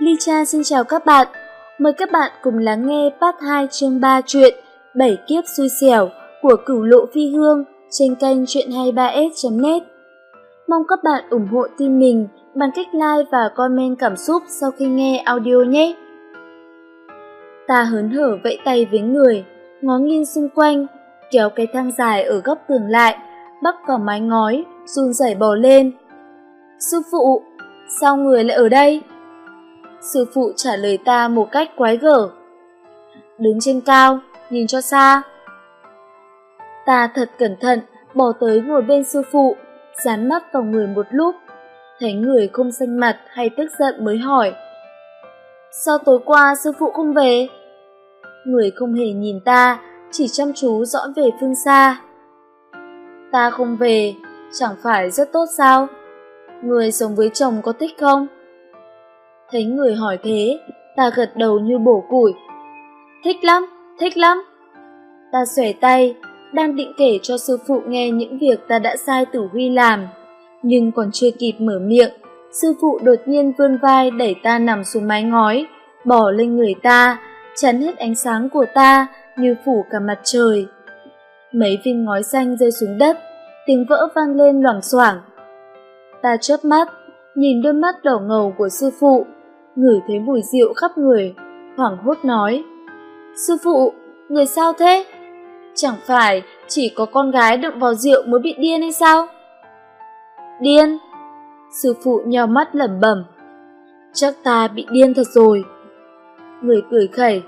Ly Cha xin chào các bạn. Mời các bạn cùng lắng nghe part 2 chương 3 truyện Bảy kiếp xui xẻo của Cửu Lộ Phi Hương trên kênh truyện23s.net. Mong các bạn ủng hộ team mình bằng cách like và comment cảm xúc sau khi nghe audio nhé. Ta hớn hở vẫy tay với người, ngó nghiêng xung quanh, kéo cái thang dài ở góc tường lại, bắt vào mái ngói, run rẩy bò lên. Sư phụ, sao người lại ở đây? Sư phụ trả lời ta một cách quái gở. Đứng trên cao, nhìn cho xa. Ta thật cẩn thận, bỏ tới ngồi bên sư phụ, dán mắt vào người một lúc. Thấy người không xanh mặt hay tức giận mới hỏi. Sao tối qua sư phụ không về? Người không hề nhìn ta, chỉ chăm chú dõi về phương xa. Ta không về, chẳng phải rất tốt sao? Người sống với chồng có thích không? Thấy người hỏi thế, ta gật đầu như bổ củi. Thích lắm, thích lắm. Ta xòe tay, đang định kể cho sư phụ nghe những việc ta đã sai Tử Huy làm. Nhưng còn chưa kịp mở miệng, sư phụ đột nhiên vươn vai đẩy ta nằm xuống mái ngói, bỏ lên người ta, chắn hết ánh sáng của ta như phủ cả mặt trời. Mấy viên ngói xanh rơi xuống đất, tiếng vỡ vang lên loảng xoảng. Ta chớp mắt, nhìn đôi mắt đỏ ngầu của sư phụ, ngửi thấy mùi rượu khắp người, hoảng hốt nói. Sư phụ, người sao thế? Chẳng phải chỉ có con gái đụng vào rượu mới bị điên hay sao? Điên? Sư phụ nheo mắt lẩm bẩm. Chắc ta bị điên thật rồi. Người cười khẩy.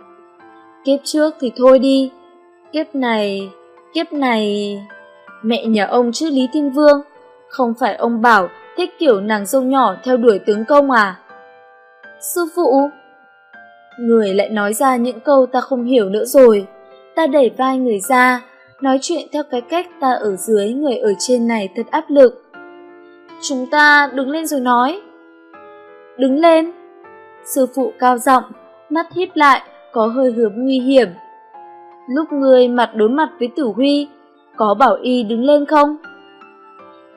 Kiếp trước thì thôi đi. Kiếp này, kiếp này... Mẹ nhà ông chứ Lý Thiên Vương. Không phải ông bảo thích kiểu nàng dâu nhỏ theo đuổi tướng công à? Sư phụ! Người lại nói ra những câu ta không hiểu nữa rồi. Ta đẩy vai người ra, nói chuyện theo cái cách ta ở dưới người ở trên này thật áp lực. Chúng ta đứng lên rồi nói. Đứng lên! Sư phụ cao giọng, mắt híp lại, có hơi hướng nguy hiểm. Lúc người mặt đối mặt với tử huy, có bảo y đứng lên không?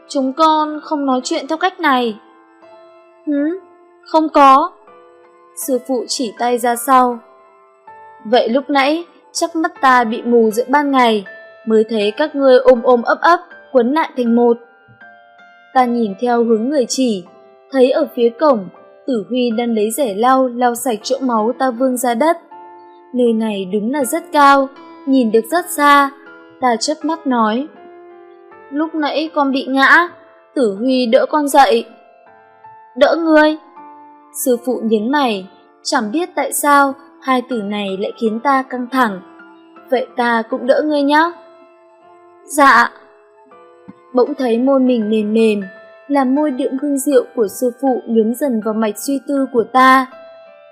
Chúng con không nói chuyện theo cách này. Hứ, không có. Sư phụ chỉ tay ra sau. Vậy lúc nãy, chắc mắt ta bị mù giữa ban ngày, mới thấy các ngươi ôm ôm ấp ấp, quấn lại thành một. Ta nhìn theo hướng người chỉ, thấy ở phía cổng, Tử Huy đang lấy rẻ lau lau sạch chỗ máu ta vương ra đất. Nơi này đúng là rất cao, nhìn được rất xa. Ta chớp mắt nói. Lúc nãy con bị ngã, Tử Huy đỡ con dậy. Đỡ ngươi? Sư phụ nhấn mày, chẳng biết tại sao hai từ này lại khiến ta căng thẳng. Vậy ta cũng đỡ ngươi nhé. Dạ. Bỗng thấy môi mình mềm mềm, làm môi đượm hương rượu của sư phụ nhúng dần vào mạch suy tư của ta.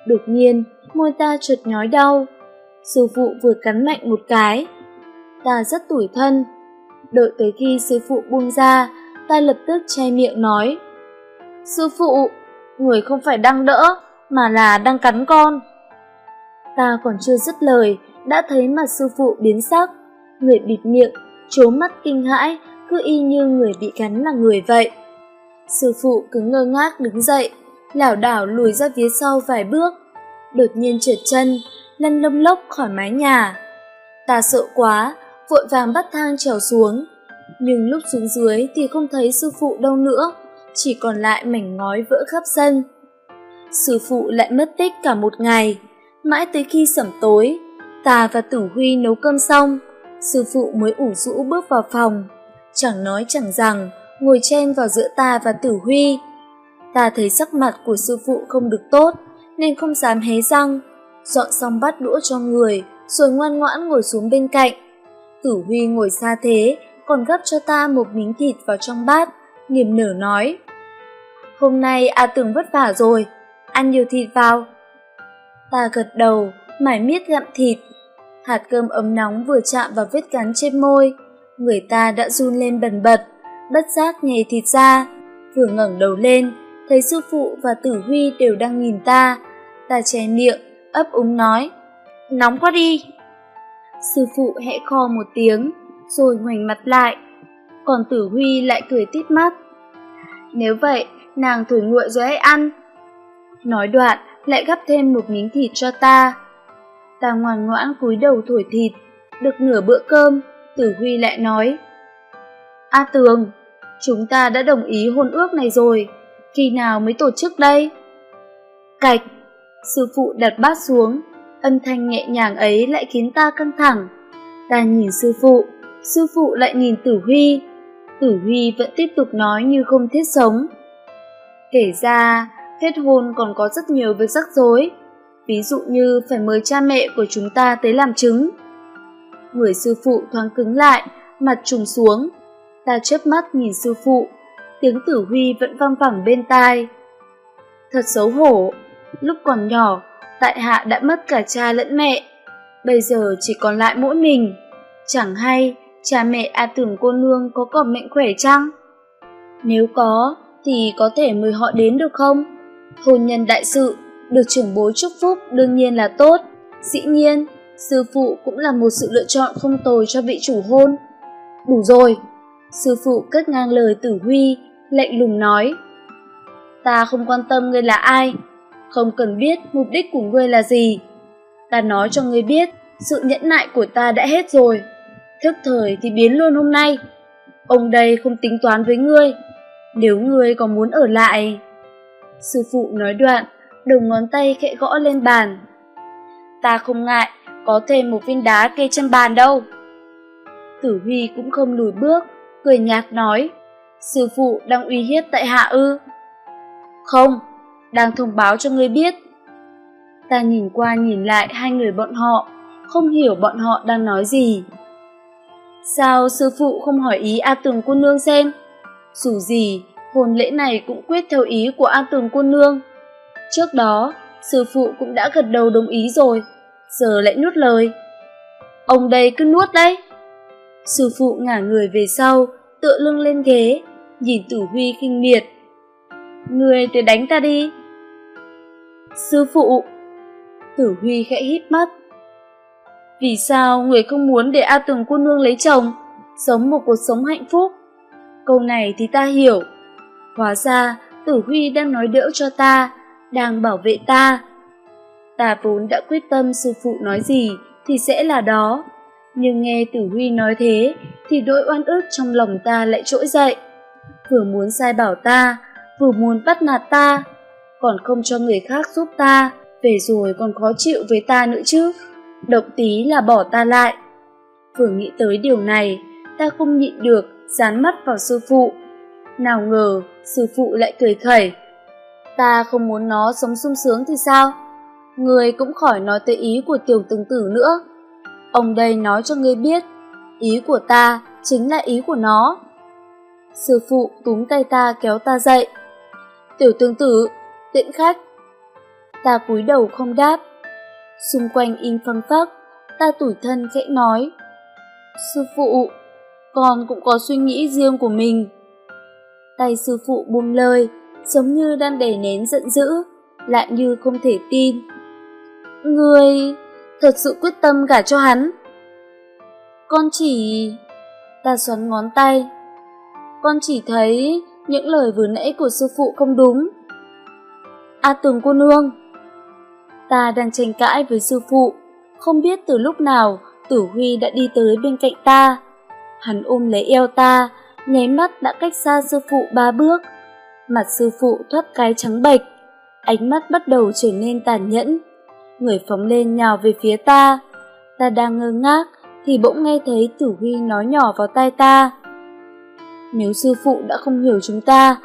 Đột nhiên, môi ta chợt nhói đau. Sư phụ vừa cắn mạnh một cái. Ta rất tủi thân. Đợi tới khi sư phụ buông ra, ta lập tức che miệng nói. Sư phụ, người không phải đang đỡ, mà là đang cắn con. Ta còn chưa dứt lời, đã thấy mặt sư phụ biến sắc. Người bịt miệng, trố mắt kinh hãi, cứ y như người bị cắn là người vậy. Sư phụ cứ ngơ ngác đứng dậy, lảo đảo lùi ra phía sau vài bước, đột nhiên trượt chân, lăn lông lốc khỏi mái nhà. Ta sợ quá, vội vàng bắt thang trèo xuống, nhưng lúc xuống dưới thì không thấy sư phụ đâu nữa, chỉ còn lại mảnh ngói vỡ khắp sân. Sư phụ lại mất tích cả một ngày, mãi tới khi sẩm tối, ta và Tử Huy nấu cơm xong, sư phụ mới ủ rũ bước vào phòng, chẳng nói chẳng rằng, ngồi chen vào giữa ta và Tử Huy. Ta thấy sắc mặt của sư phụ không được tốt, nên không dám hé răng, dọn xong bát đũa cho người, rồi ngoan ngoãn ngồi xuống bên cạnh. Tử Huy ngồi xa thế, còn gấp cho ta một miếng thịt vào trong bát, niềm nở nói. Hôm nay A Tưởng vất vả rồi, ăn nhiều thịt vào. Ta gật đầu, mải miết gặm thịt. Hạt cơm ấm nóng vừa chạm vào vết cắn trên môi, người ta đã run lên bần bật, bất giác nhảy thịt ra. Vừa ngẩng đầu lên, thấy sư phụ và tử huy đều đang nhìn ta. Ta che miệng, ấp úng nói, nóng quá đi. Sư phụ hẽ kho một tiếng, rồi ngoảnh mặt lại. Còn tử huy lại cười tít mắt. Nếu vậy, nàng thổi nguội rồi hãy ăn. Nói đoạn, lại gắp thêm một miếng thịt cho ta. Ta ngoan ngoãn cúi đầu thổi thịt, được nửa bữa cơm, Tử Huy lại nói. A Tường, chúng ta đã đồng ý hôn ước này rồi, khi nào mới tổ chức đây? Cạch, sư phụ đặt bát xuống, âm thanh nhẹ nhàng ấy lại khiến ta căng thẳng. Ta nhìn sư phụ, sư phụ lại nhìn Tử Huy. Tử Huy vẫn tiếp tục nói như không thiết sống. Kể ra, kết hôn còn có rất nhiều việc rắc rối, ví dụ như phải mời cha mẹ của chúng ta tới làm chứng. Người sư phụ thoáng cứng lại, mặt trùng xuống. Ta chớp mắt nhìn sư phụ, tiếng tử huy vẫn vang vẳng bên tai. Thật xấu hổ, lúc còn nhỏ, tại hạ đã mất cả cha lẫn mẹ, bây giờ chỉ còn lại mỗi mình. Chẳng hay, cha mẹ A tưởng cô nương có còn mệnh khỏe chăng? Nếu có, thì có thể mời họ đến được không? Hôn nhân đại sự, được trưởng bối chúc phúc đương nhiên là tốt. Dĩ nhiên, sư phụ cũng là một sự lựa chọn không tồi cho vị chủ hôn. Đủ rồi, sư phụ cất ngang lời tử huy, lạnh lùng nói. Ta không quan tâm ngươi là ai, không cần biết mục đích của ngươi là gì. Ta nói cho ngươi biết, sự nhẫn nại của ta đã hết rồi. Thức thời thì biến luôn hôm nay. Ông đây không tính toán với ngươi, nếu ngươi còn muốn ở lại. Sư phụ nói đoạn, đầu ngón tay khẽ gõ lên bàn. Ta không ngại, có thêm một viên đá kê chân bàn đâu. Tử Huy cũng không lùi bước, cười nhạt nói, sư phụ đang uy hiếp tại hạ ư. Không, đang thông báo cho ngươi biết. Ta nhìn qua nhìn lại hai người bọn họ, không hiểu bọn họ đang nói gì. Sao sư phụ không hỏi ý A Tường cô nương xem? Dù gì, hôn lễ này cũng quyết theo ý của A Tường cô nương. Trước đó, sư phụ cũng đã gật đầu đồng ý rồi, giờ lại nuốt lời. Ông đây cứ nuốt đấy. Sư phụ ngả người về sau, tựa lưng lên ghế, nhìn Tử Huy khinh miệt. Người tới đánh ta đi. Sư phụ! Tử Huy khẽ hít mắt. Vì sao người không muốn để A Tường cô nương lấy chồng, sống một cuộc sống hạnh phúc? Câu này thì ta hiểu. Hóa ra, Tử Huy đang nói đỡ cho ta, đang bảo vệ ta. Ta vốn đã quyết tâm sư phụ nói gì thì sẽ là đó. Nhưng nghe Tử Huy nói thế thì đôi oan ức trong lòng ta lại trỗi dậy. Vừa muốn sai bảo ta, vừa muốn bắt nạt ta, còn không cho người khác giúp ta, về rồi còn khó chịu với ta nữa chứ. Động tí là bỏ ta lại. Vừa nghĩ tới điều này, ta không nhịn được, dán mắt vào sư phụ. Nào ngờ, sư phụ lại cười khẩy. Ta không muốn nó sống sung sướng thì sao? Người cũng khỏi nói tới ý của tiểu từng tử nữa. Ông đây nói cho ngươi biết, ý của ta chính là ý của nó. Sư phụ túm tay ta kéo ta dậy. Tiểu tương tử, tiễn khách. Ta cúi đầu không đáp. Xung quanh im phăng phắc, ta tủi thân khẽ nói. Sư phụ, con cũng có suy nghĩ riêng của mình. Tay sư phụ buông lơi, giống như đang đè nén giận dữ, lại như không thể tin. Người thật sự quyết tâm gả cho hắn. Con chỉ... Ta xoắn ngón tay. Con chỉ thấy những lời vừa nãy của sư phụ không đúng. A tường cô nương. Ta đang tranh cãi với sư phụ, không biết từ lúc nào Tử Huy đã đi tới bên cạnh ta. Hắn ôm lấy eo ta, nháy mắt đã cách xa sư phụ ba bước. Mặt sư phụ thoát cái trắng bệch, ánh mắt bắt đầu trở nên tàn nhẫn. Người phóng lên nhào về phía ta. Ta đang ngơ ngác thì bỗng nghe thấy Tử Huy nói nhỏ vào tai ta. Nếu sư phụ đã không hiểu chúng ta,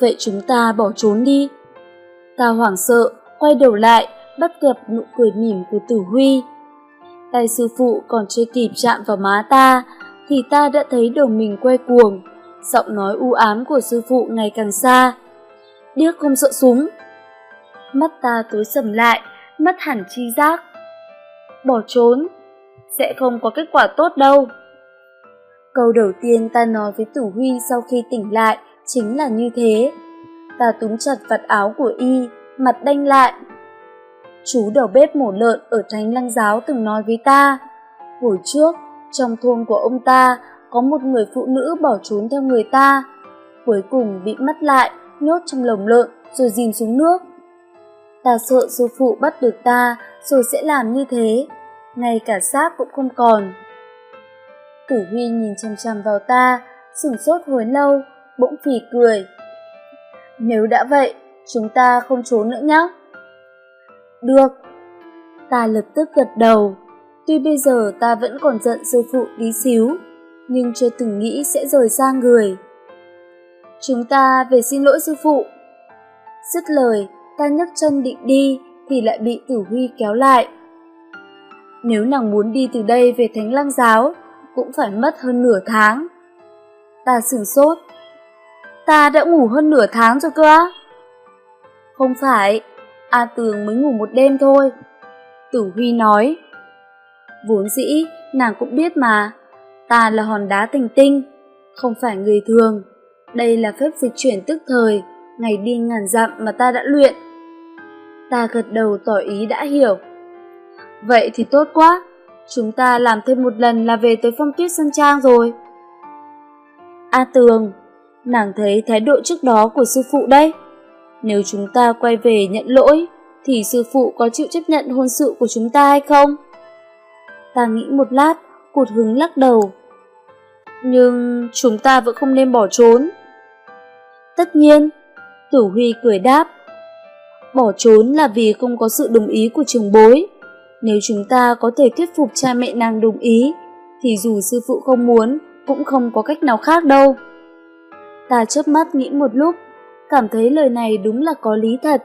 vậy chúng ta bỏ trốn đi. Ta hoảng sợ, quay đầu lại, bắt gặp nụ cười mỉm của Tử Huy. Tay sư phụ còn chưa kịp chạm vào má ta, thì ta đã thấy đầu mình quay cuồng, giọng nói u ám của sư phụ ngày càng xa. Điếc không sợ súng. Mắt ta tối sầm lại, mất hẳn chi giác. Bỏ trốn, sẽ không có kết quả tốt đâu. Câu đầu tiên ta nói với Tử Huy sau khi tỉnh lại chính là như thế. Ta túm chặt vạt áo của y, mặt đanh lại. Chú đầu bếp mổ lợn ở Thánh Lăng Giáo từng nói với ta, hồi trước, trong thôn của ông ta có một người phụ nữ bỏ trốn theo người ta, cuối cùng bị mất lại, nhốt trong lồng lợn rồi dìm xuống nước. Ta sợ sư phụ bắt được ta rồi sẽ làm như thế, ngay cả xác cũng không còn. Tử Huy nhìn chằm chằm vào ta, sửng sốt hồi lâu, bỗng phì cười. Nếu đã vậy, chúng ta không trốn nữa nhé. Được. Ta lập tức gật đầu. Tuy bây giờ ta vẫn còn giận sư phụ tí xíu, nhưng chưa từng nghĩ sẽ rời xa người. Chúng ta về xin lỗi sư phụ. Dứt lời, ta nhấc chân định đi thì lại bị Tử Huy kéo lại. Nếu nàng muốn đi từ đây về Thánh Lăng Giáo, cũng phải mất hơn nửa tháng. Ta sửng sốt. Ta đã ngủ hơn nửa tháng rồi cơ á? Không phải, A Tường mới ngủ một đêm thôi. Tử Huy nói. Vốn dĩ, nàng cũng biết mà, ta là hòn đá thành tinh, không phải người thường. Đây là phép dịch chuyển tức thời, ngày đi ngàn dặm mà ta đã luyện. Ta gật đầu tỏ ý đã hiểu. Vậy thì tốt quá, chúng ta làm thêm một lần là về tới phong tuyết sân trang rồi. A Tường, nàng thấy thái độ trước đó của sư phụ đấy Nếu chúng ta quay về nhận lỗi, thì sư phụ có chịu chấp nhận hôn sự của chúng ta hay không? Ta nghĩ một lát, cụt hứng lắc đầu. Nhưng chúng ta vẫn không nên bỏ trốn. Tất nhiên, Tử Huy cười đáp. Bỏ trốn là vì không có sự đồng ý của trường bối. Nếu chúng ta có thể thuyết phục cha mẹ nàng đồng ý, thì dù sư phụ không muốn, cũng không có cách nào khác đâu. Ta chớp mắt nghĩ một lúc, cảm thấy lời này đúng là có lý thật.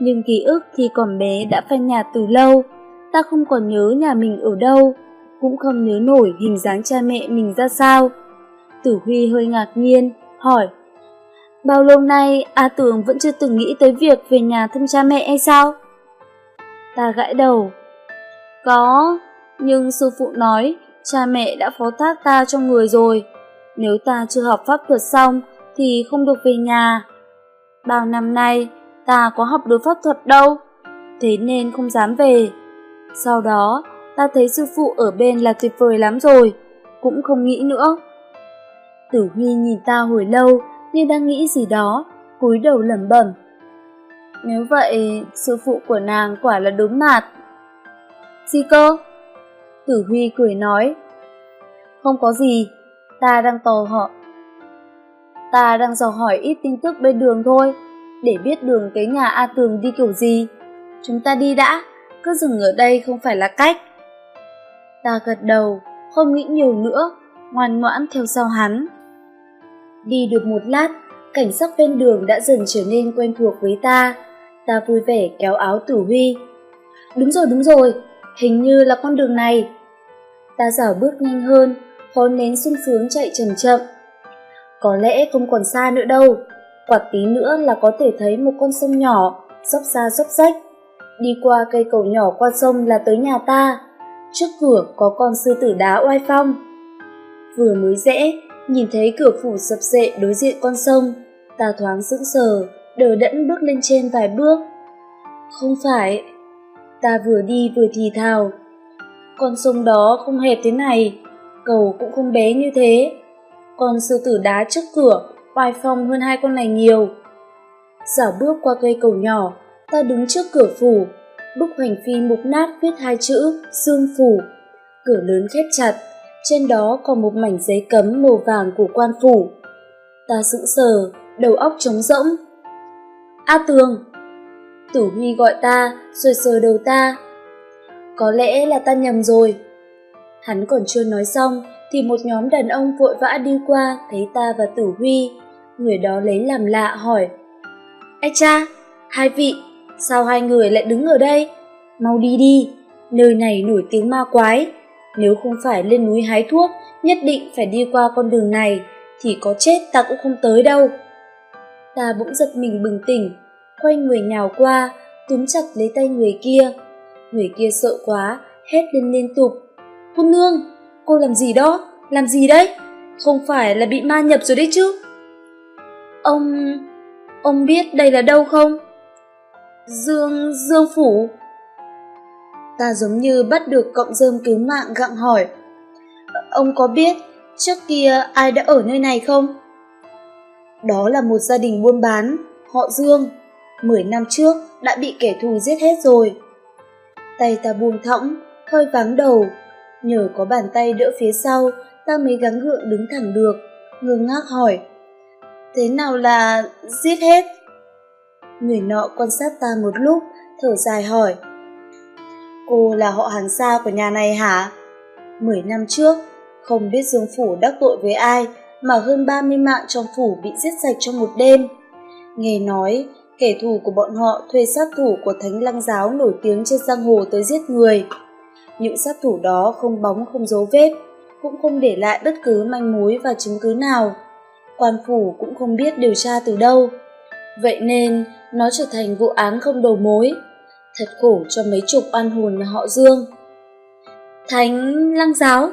Nhưng ký ức khi còn bé đã phai nhạt từ lâu, ta không còn nhớ nhà mình ở đâu, cũng không nhớ nổi hình dáng cha mẹ mình ra sao. Tử Huy hơi ngạc nhiên, hỏi, Bao lâu nay A Tường vẫn chưa từng nghĩ tới việc về nhà thăm cha mẹ hay sao? Ta gãi đầu. Có, nhưng sư phụ nói cha mẹ đã phó thác ta cho người rồi. Nếu ta chưa học pháp thuật xong thì không được về nhà. Bao năm nay ta có học được pháp thuật đâu, thế nên không dám về. Sau đó ta thấy sư phụ ở bên là tuyệt vời lắm rồi, cũng không nghĩ nữa. Tử Huy nhìn ta hồi lâu như đang nghĩ gì đó, cúi đầu lẩm bẩm. Nếu vậy, sư phụ của nàng quả là đúng mạt. Gì cơ? Tử Huy cười nói. Không có gì, ta đang tò họ. Ta đang dò hỏi ít tin tức bên đường thôi, để biết đường tới nhà A Tường đi kiểu gì. Chúng ta đi đã, cứ dừng ở đây không phải là cách. Ta gật đầu, không nghĩ nhiều nữa, ngoan ngoãn theo sau hắn. Đi được một lát, cảnh sắc bên đường đã dần trở nên quen thuộc với ta. Ta vui vẻ kéo áo Tử Huy. Đúng rồi, đúng rồi, hình như là con đường này. Ta dảo bước nhanh hơn, khó nén sung sướng chạy chậm chậm. Có lẽ không còn xa nữa đâu, quạt tí nữa là có thể thấy một con sông nhỏ, dốc ra dốc rách. Đi qua cây cầu nhỏ qua sông là tới nhà ta. Trước cửa có con sư tử đá oai phong. Vừa mới rẽ, nhìn thấy cửa phủ sập sệ đối diện con sông, ta thoáng sững sờ, đờ đẫn bước lên trên vài bước. Không phải, ta vừa đi vừa thì thào. Con sông đó không hẹp thế này, cầu cũng không bé như thế. Con sư tử đá trước cửa, oai phong hơn hai con này nhiều. Dảo bước qua cây cầu nhỏ, ta đứng trước cửa phủ, bức hoành phi mục nát viết hai chữ Dương Phủ. Cửa lớn khép chặt, trên đó còn một mảnh giấy cấm màu vàng của quan phủ. Ta sững sờ, đầu óc trống rỗng. A Tường! Tử Huy gọi ta, rồi sờ đầu ta. Có lẽ là ta nhầm rồi. Hắn còn chưa nói xong, thì một nhóm đàn ông vội vã đi qua thấy ta và Tử Huy. Người đó lấy làm lạ hỏi. Ê cha, hai vị, sao hai người lại đứng ở đây? Mau đi đi, nơi này nổi tiếng ma quái, nếu không phải lên núi hái thuốc, nhất định phải đi qua con đường này, thì có chết ta cũng không tới đâu. Ta bỗng giật mình bừng tỉnh, quay người nhào qua, túm chặt lấy tay người kia. Người kia sợ quá, hét lên liên tục. Cô nương, cô làm gì đó? Làm gì đấy? Không phải là bị ma nhập rồi đấy chứ? Ông... ông biết đây là đâu không? Dương... Dương Phủ. Ta giống như bắt được cọng rơm cứu mạng gặng hỏi. Ông có biết trước kia ai đã ở nơi này không? Đó là một gia đình buôn bán, họ Dương. mười năm trước đã bị kẻ thù giết hết rồi. Tay ta buông thõng, hơi váng đầu. Nhờ có bàn tay đỡ phía sau, ta mới gắng gượng đứng thẳng được, ngừng ngác hỏi. Thế nào là giết hết? Người nọ quan sát ta một lúc, thở dài hỏi. Cô là họ hàng xa của nhà này hả? Mười năm trước, không biết Dương Phủ đắc tội với ai mà hơn 30 mạng trong phủ bị giết sạch trong một đêm. Nghe nói, kẻ thù của bọn họ thuê sát thủ của thánh lăng giáo nổi tiếng trên giang hồ tới giết người. Những sát thủ đó không bóng không dấu vết, cũng không để lại bất cứ manh mối và chứng cứ nào. Quan phủ cũng không biết điều tra từ đâu. Vậy nên, nó trở thành vụ án không đầu mối. Thật khổ cho mấy chục oan hồn nhà họ Dương. Thánh lăng giáo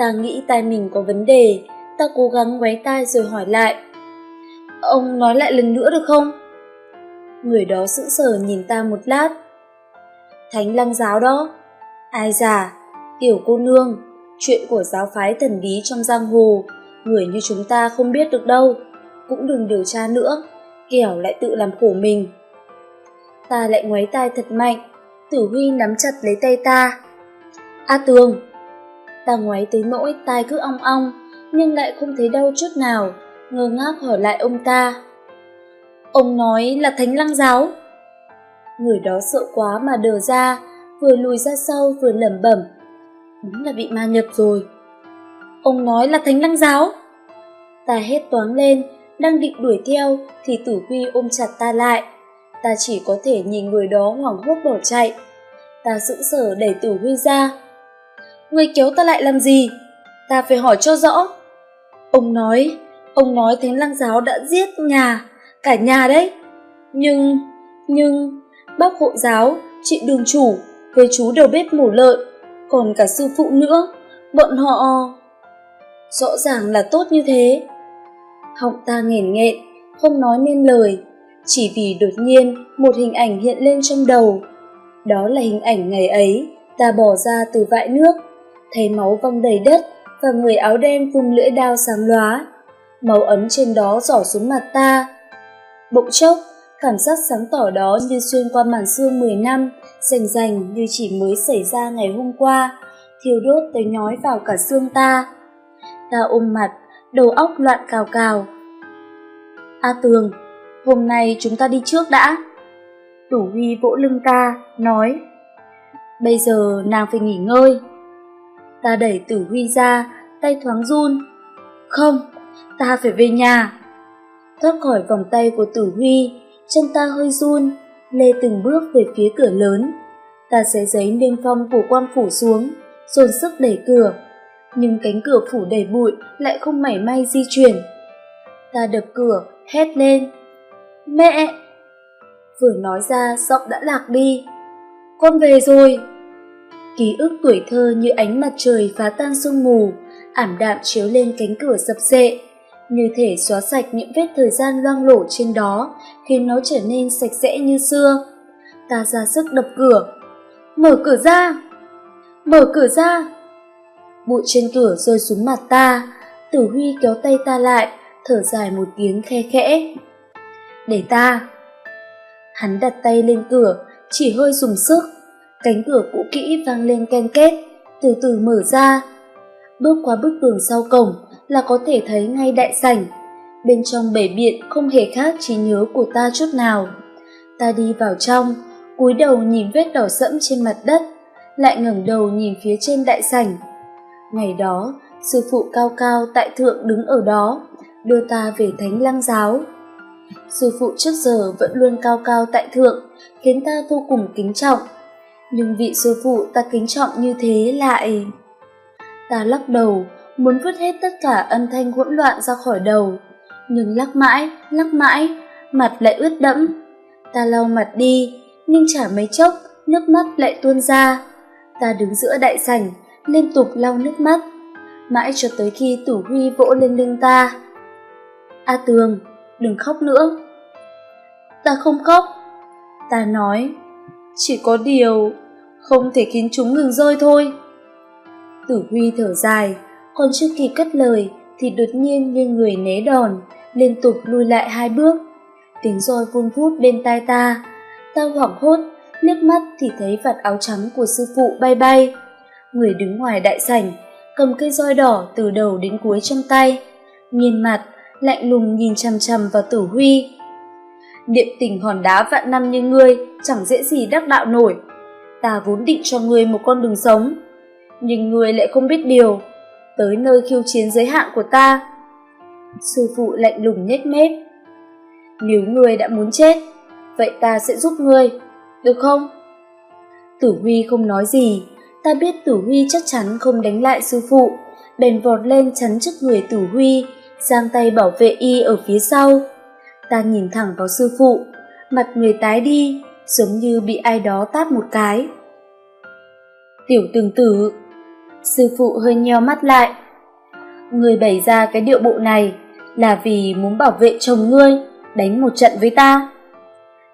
Ta nghĩ tai mình có vấn đề, ta cố gắng ngoáy tai rồi hỏi lại. Ông nói lại lần nữa được không? Người đó sững sờ nhìn ta một lát. Thánh lăng giáo đó. Ai già, tiểu cô nương, chuyện của giáo phái thần bí trong giang hồ, người như chúng ta không biết được đâu. Cũng đừng điều tra nữa, kẻo lại tự làm khổ mình. Ta lại ngoáy tai thật mạnh, tử huy nắm chặt lấy tay ta. A tường, ta ngoáy tới nỗi tai cứ ong ong, nhưng lại không thấy đau chút nào, ngơ ngác hỏi lại ông ta. Ông nói là thánh lăng giáo. Người đó sợ quá mà đờ ra, vừa lùi ra sau vừa lẩm bẩm. Đúng là bị ma nhập rồi. Ông nói là thánh lăng giáo. Ta hét toáng lên, đang định đuổi theo thì tử huy ôm chặt ta lại. Ta chỉ có thể nhìn người đó hoảng hốt bỏ chạy. Ta sững sờ đẩy tử huy ra. Người kéo ta lại làm gì? Ta phải hỏi cho rõ. Ông nói, ông nói thánh lăng giáo đã giết nhà, cả nhà đấy. Nhưng, nhưng, bác hộ giáo, chị đường chủ, với chú đầu bếp mổ lợn, còn cả sư phụ nữa, bọn họ... Rõ ràng là tốt như thế. Họng ta nghèn nghẹn, không nói nên lời, chỉ vì đột nhiên một hình ảnh hiện lên trong đầu. Đó là hình ảnh ngày ấy, ta bỏ ra từ vại nước, thấy máu văng đầy đất và người áo đen vung lưỡi đao sáng lóa. Máu ấm trên đó rỏ xuống mặt ta, Bỗng chốc, cảm giác sáng tỏ đó như xuyên qua màn xương 10 năm, rành rành như chỉ mới xảy ra ngày hôm qua, thiêu đốt tới nhói vào cả xương ta. Ta ôm mặt, đầu óc loạn cào cào. A Tường, hôm nay chúng ta đi trước đã. Tủ Huy vỗ lưng ta, nói. Bây giờ nàng phải nghỉ ngơi. Ta đẩy Tử Huy ra, tay thoáng run. Không, ta phải về nhà thoát khỏi vòng tay của tử huy chân ta hơi run lê từng bước về phía cửa lớn ta xé giấy niêm phong của quan phủ xuống dồn sức đẩy cửa nhưng cánh cửa phủ đầy bụi lại không mảy may di chuyển ta đập cửa hét lên mẹ vừa nói ra giọng đã lạc đi con về rồi ký ức tuổi thơ như ánh mặt trời phá tan sương mù ảm đạm chiếu lên cánh cửa sập sệ như thể xóa sạch những vết thời gian loang lổ trên đó, khiến nó trở nên sạch sẽ như xưa. Ta ra sức đập cửa. Mở cửa ra! Mở cửa ra! Bụi trên cửa rơi xuống mặt ta, tử huy kéo tay ta lại, thở dài một tiếng khe khẽ. Để ta! Hắn đặt tay lên cửa, chỉ hơi dùng sức. Cánh cửa cũ kỹ vang lên ken két, từ từ mở ra. Bước qua bức tường sau cổng, là có thể thấy ngay đại sảnh. Bên trong bể biện không hề khác trí nhớ của ta chút nào. Ta đi vào trong, cúi đầu nhìn vết đỏ sẫm trên mặt đất, lại ngẩng đầu nhìn phía trên đại sảnh. Ngày đó, sư phụ cao cao tại thượng đứng ở đó, đưa ta về thánh lăng giáo. Sư phụ trước giờ vẫn luôn cao cao tại thượng, khiến ta vô cùng kính trọng. Nhưng vị sư phụ ta kính trọng như thế lại... Ta lắc đầu, muốn vứt hết tất cả âm thanh hỗn loạn ra khỏi đầu. Nhưng lắc mãi, lắc mãi, mặt lại ướt đẫm. Ta lau mặt đi, nhưng chả mấy chốc, nước mắt lại tuôn ra. Ta đứng giữa đại sảnh, liên tục lau nước mắt. Mãi cho tới khi Tử Huy vỗ lên lưng ta. A Tường, đừng khóc nữa. Ta không khóc. Ta nói, chỉ có điều không thể khiến chúng ngừng rơi thôi. Tử Huy thở dài, còn chưa kịp cất lời thì đột nhiên nghiêng người né đòn, liên tục lùi lại hai bước. tiếng roi vun vút bên tai ta. Ta hoảng hốt, liếc mắt thì thấy vạt áo trắng của sư phụ bay bay. Người đứng ngoài đại sảnh, cầm cây roi đỏ từ đầu đến cuối trong tay, nghiền mặt, lạnh lùng nhìn chằm chằm vào tử huy. Niệm tình hòn đá vạn năm như ngươi, chẳng dễ gì đắc đạo nổi. Ta vốn định cho ngươi một con đường sống, nhưng ngươi lại không biết điều, tới nơi khiêu chiến giới hạn của ta. Sư phụ lạnh lùng nhếch mép. Nếu ngươi đã muốn chết, vậy ta sẽ giúp ngươi, được không? Tử Huy không nói gì, ta biết Tử Huy chắc chắn không đánh lại sư phụ, bèn vọt lên chắn trước người Tử Huy, giang tay bảo vệ y ở phía sau. Ta nhìn thẳng vào sư phụ, mặt người tái đi, giống như bị ai đó tát một cái. Tiểu tường tử, sư phụ hơi nheo mắt lại. Người bày ra cái điệu bộ này là vì muốn bảo vệ chồng ngươi, đánh một trận với ta.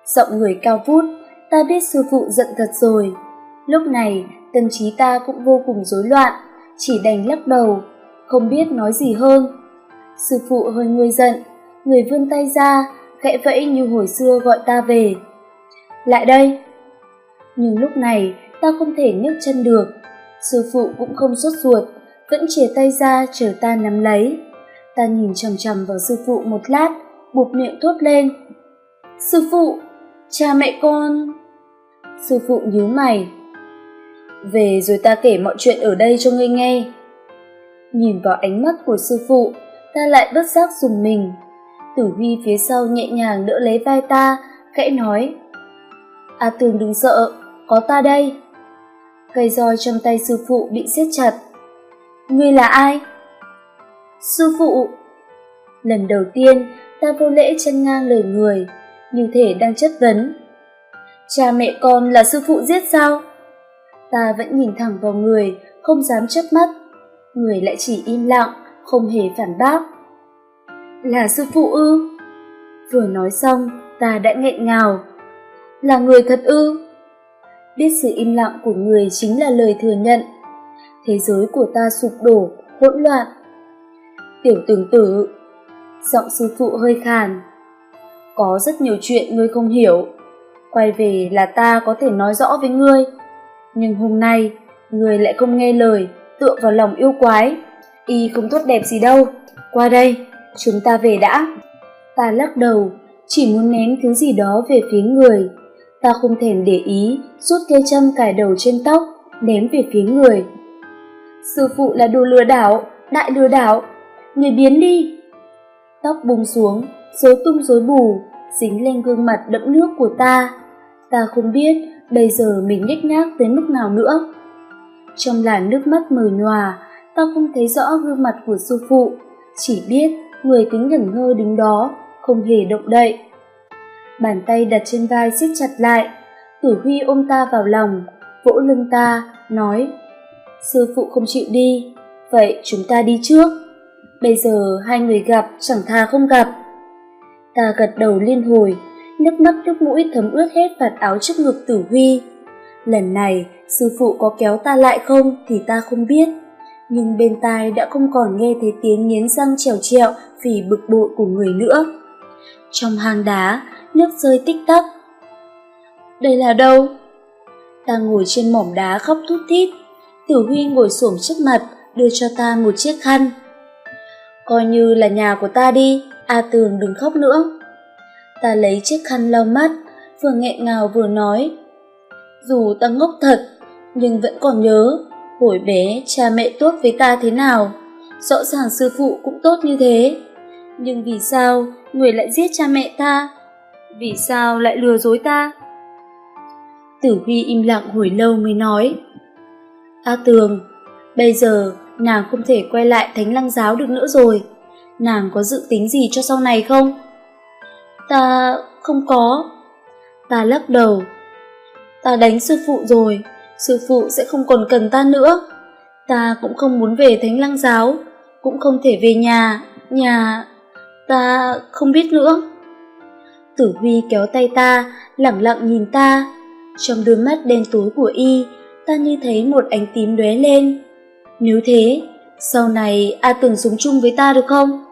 Giọng người cao vút, ta biết sư phụ giận thật rồi. Lúc này, tâm trí ta cũng vô cùng rối loạn, chỉ đành lắc đầu, không biết nói gì hơn. Sư phụ hơi nguôi giận, người vươn tay ra, khẽ vẫy như hồi xưa gọi ta về. Lại đây! Nhưng lúc này, ta không thể nhấc chân được. Sư phụ cũng không sốt ruột, vẫn chìa tay ra chờ ta nắm lấy. Ta nhìn chằm chằm vào sư phụ một lát, buộc miệng thốt lên. Sư phụ, cha mẹ con... Sư phụ nhíu mày. Về rồi ta kể mọi chuyện ở đây cho ngươi nghe. Nhìn vào ánh mắt của sư phụ, ta lại bất giác dùng mình. Tử Huy phía sau nhẹ nhàng đỡ lấy vai ta, khẽ nói. A Tường đừng sợ, có ta đây. Cây roi trong tay sư phụ bị siết chặt. Ngươi là ai? Sư phụ! Lần đầu tiên, ta vô lễ chân ngang lời người, như thể đang chất vấn. Cha mẹ con là sư phụ giết sao? Ta vẫn nhìn thẳng vào người, không dám chớp mắt. Người lại chỉ im lặng, không hề phản bác. Là sư phụ ư? Vừa nói xong, ta đã nghẹn ngào. Là người thật ư? Biết sự im lặng của người chính là lời thừa nhận. Thế giới của ta sụp đổ, hỗn loạn. Tiểu tưởng tử, giọng sư phụ hơi khàn. Có rất nhiều chuyện ngươi không hiểu. Quay về là ta có thể nói rõ với ngươi. Nhưng hôm nay, người lại không nghe lời, tựa vào lòng yêu quái. Y không tốt đẹp gì đâu. Qua đây, chúng ta về đã. Ta lắc đầu, chỉ muốn ném thứ gì đó về phía người. Ta không thèm để ý, rút cây châm cài đầu trên tóc, ném về phía người. Sư phụ là đồ lừa đảo, đại lừa đảo, người biến đi. Tóc bung xuống, rối tung rối bù, dính lên gương mặt đẫm nước của ta. Ta không biết bây giờ mình nhếch nhác tới mức nào nữa. Trong làn nước mắt mờ nhòa, ta không thấy rõ gương mặt của sư phụ, chỉ biết người tính ngẩn ngơ đứng đó, không hề động đậy. Bàn tay đặt trên vai siết chặt lại, Tử Huy ôm ta vào lòng, vỗ lưng ta, nói Sư phụ không chịu đi, vậy chúng ta đi trước. Bây giờ hai người gặp chẳng thà không gặp. Ta gật đầu liên hồi, nước mắt nước mũi thấm ướt hết vạt áo trước ngực Tử Huy. Lần này, sư phụ có kéo ta lại không thì ta không biết nhưng bên tai đã không còn nghe thấy tiếng nghiến răng trèo trẹo vì bực bội của người nữa. Trong hang đá, nước rơi tích tắc. Đây là đâu? Ta ngồi trên mỏm đá khóc thút thít, Tử Huy ngồi xổm trước mặt, đưa cho ta một chiếc khăn. Coi như là nhà của ta đi, A Tường đừng khóc nữa. Ta lấy chiếc khăn lau mắt, vừa nghẹn ngào vừa nói. Dù ta ngốc thật, nhưng vẫn còn nhớ Hồi bé cha mẹ tốt với ta thế nào, rõ ràng sư phụ cũng tốt như thế. Nhưng vì sao người lại giết cha mẹ ta? Vì sao lại lừa dối ta? Tử Huy im lặng hồi lâu mới nói. A Tường, bây giờ nàng không thể quay lại thánh lăng giáo được nữa rồi. Nàng có dự tính gì cho sau này không? Ta không có. Ta lắc đầu. Ta đánh sư phụ rồi, sư phụ sẽ không còn cần ta nữa. Ta cũng không muốn về thánh lăng giáo, cũng không thể về nhà, nhà... ta không biết nữa. Tử Huy kéo tay ta, lẳng lặng nhìn ta. Trong đôi mắt đen tối của y, ta như thấy một ánh tím lóe lên. Nếu thế, sau này A Tường sống chung với ta được không?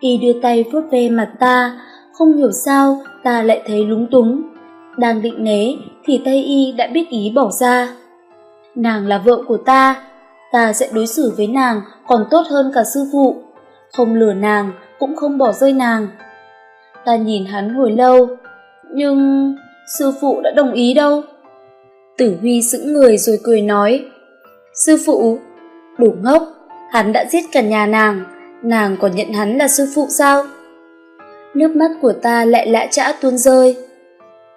Y đưa tay vuốt ve mặt ta, không hiểu sao ta lại thấy lúng túng. Đang định né thì tay y đã biết ý bỏ ra. Nàng là vợ của ta, ta sẽ đối xử với nàng còn tốt hơn cả sư phụ. Không lừa nàng, cũng không bỏ rơi nàng. Ta nhìn hắn hồi lâu, nhưng sư phụ đã đồng ý đâu. Tử Huy sững người rồi cười nói, sư phụ, đủ ngốc, hắn đã giết cả nhà nàng, nàng còn nhận hắn là sư phụ sao? Nước mắt của ta lại lã chã tuôn rơi.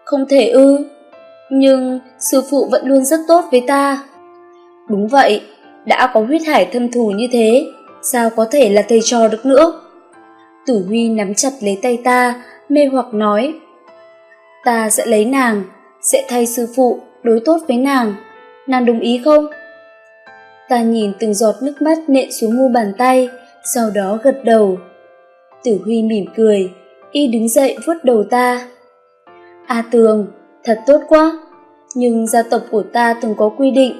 Không thể ư, nhưng sư phụ vẫn luôn rất tốt với ta. Đúng vậy, đã có huyết hải thâm thù như thế, sao có thể là thầy trò được nữa? Tử Huy nắm chặt lấy tay ta, mê hoặc nói. Ta sẽ lấy nàng, sẽ thay sư phụ, đối tốt với nàng. Nàng đồng ý không? Ta nhìn từng giọt nước mắt nện xuống mu bàn tay, sau đó gật đầu. Tử Huy mỉm cười, y đứng dậy vuốt đầu ta. A Tường, thật tốt quá, nhưng gia tộc của ta từng có quy định.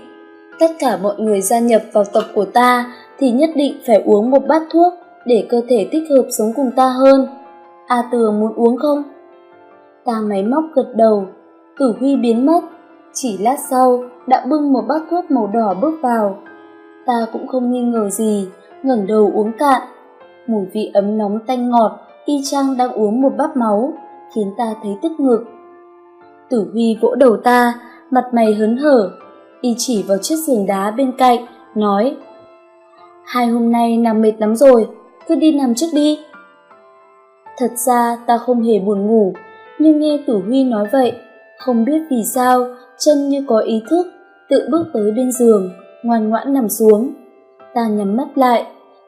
Tất cả mọi người gia nhập vào tộc của ta thì nhất định phải uống một bát thuốc để cơ thể thích hợp sống cùng ta hơn. A Tường muốn uống không? Ta máy móc gật đầu, tử huy biến mất. Chỉ lát sau, đã bưng một bát thuốc màu đỏ bước vào. Ta cũng không nghi ngờ gì, ngẩng đầu uống cạn. Mùi vị ấm nóng tanh ngọt, y chang đang uống một bát máu, khiến ta thấy tức ngực. Tử Huy vỗ đầu ta, mặt mày hớn hở, y chỉ vào chiếc giường đá bên cạnh, nói Hai hôm nay nằm mệt lắm rồi, cứ đi nằm trước đi. Thật ra ta không hề buồn ngủ, nhưng nghe Tử Huy nói vậy, không biết vì sao chân như có ý thức, tự bước tới bên giường, ngoan ngoãn nằm xuống. Ta nhắm mắt lại,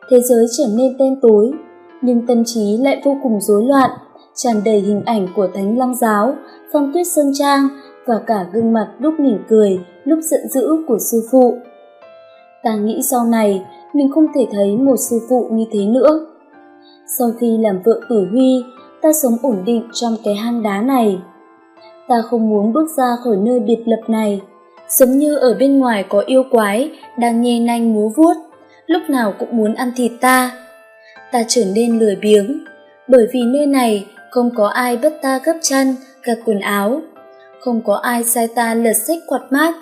thế giới trở nên đen tối, nhưng tâm trí lại vô cùng rối loạn, tràn đầy hình ảnh của Thánh Lăng Giáo, Phong Tuyết Sơn Trang và cả gương mặt lúc mỉm cười, lúc giận dữ của sư phụ. Ta nghĩ sau này mình không thể thấy một sư phụ như thế nữa. Sau khi làm vợ tử huy, ta sống ổn định trong cái hang đá này. Ta không muốn bước ra khỏi nơi biệt lập này, giống như ở bên ngoài có yêu quái đang nhe nanh múa vuốt, lúc nào cũng muốn ăn thịt ta. Ta trở nên lười biếng, bởi vì nơi này không có ai bắt ta gấp chăn, gặt quần áo, không có ai sai ta lật sách quạt mát.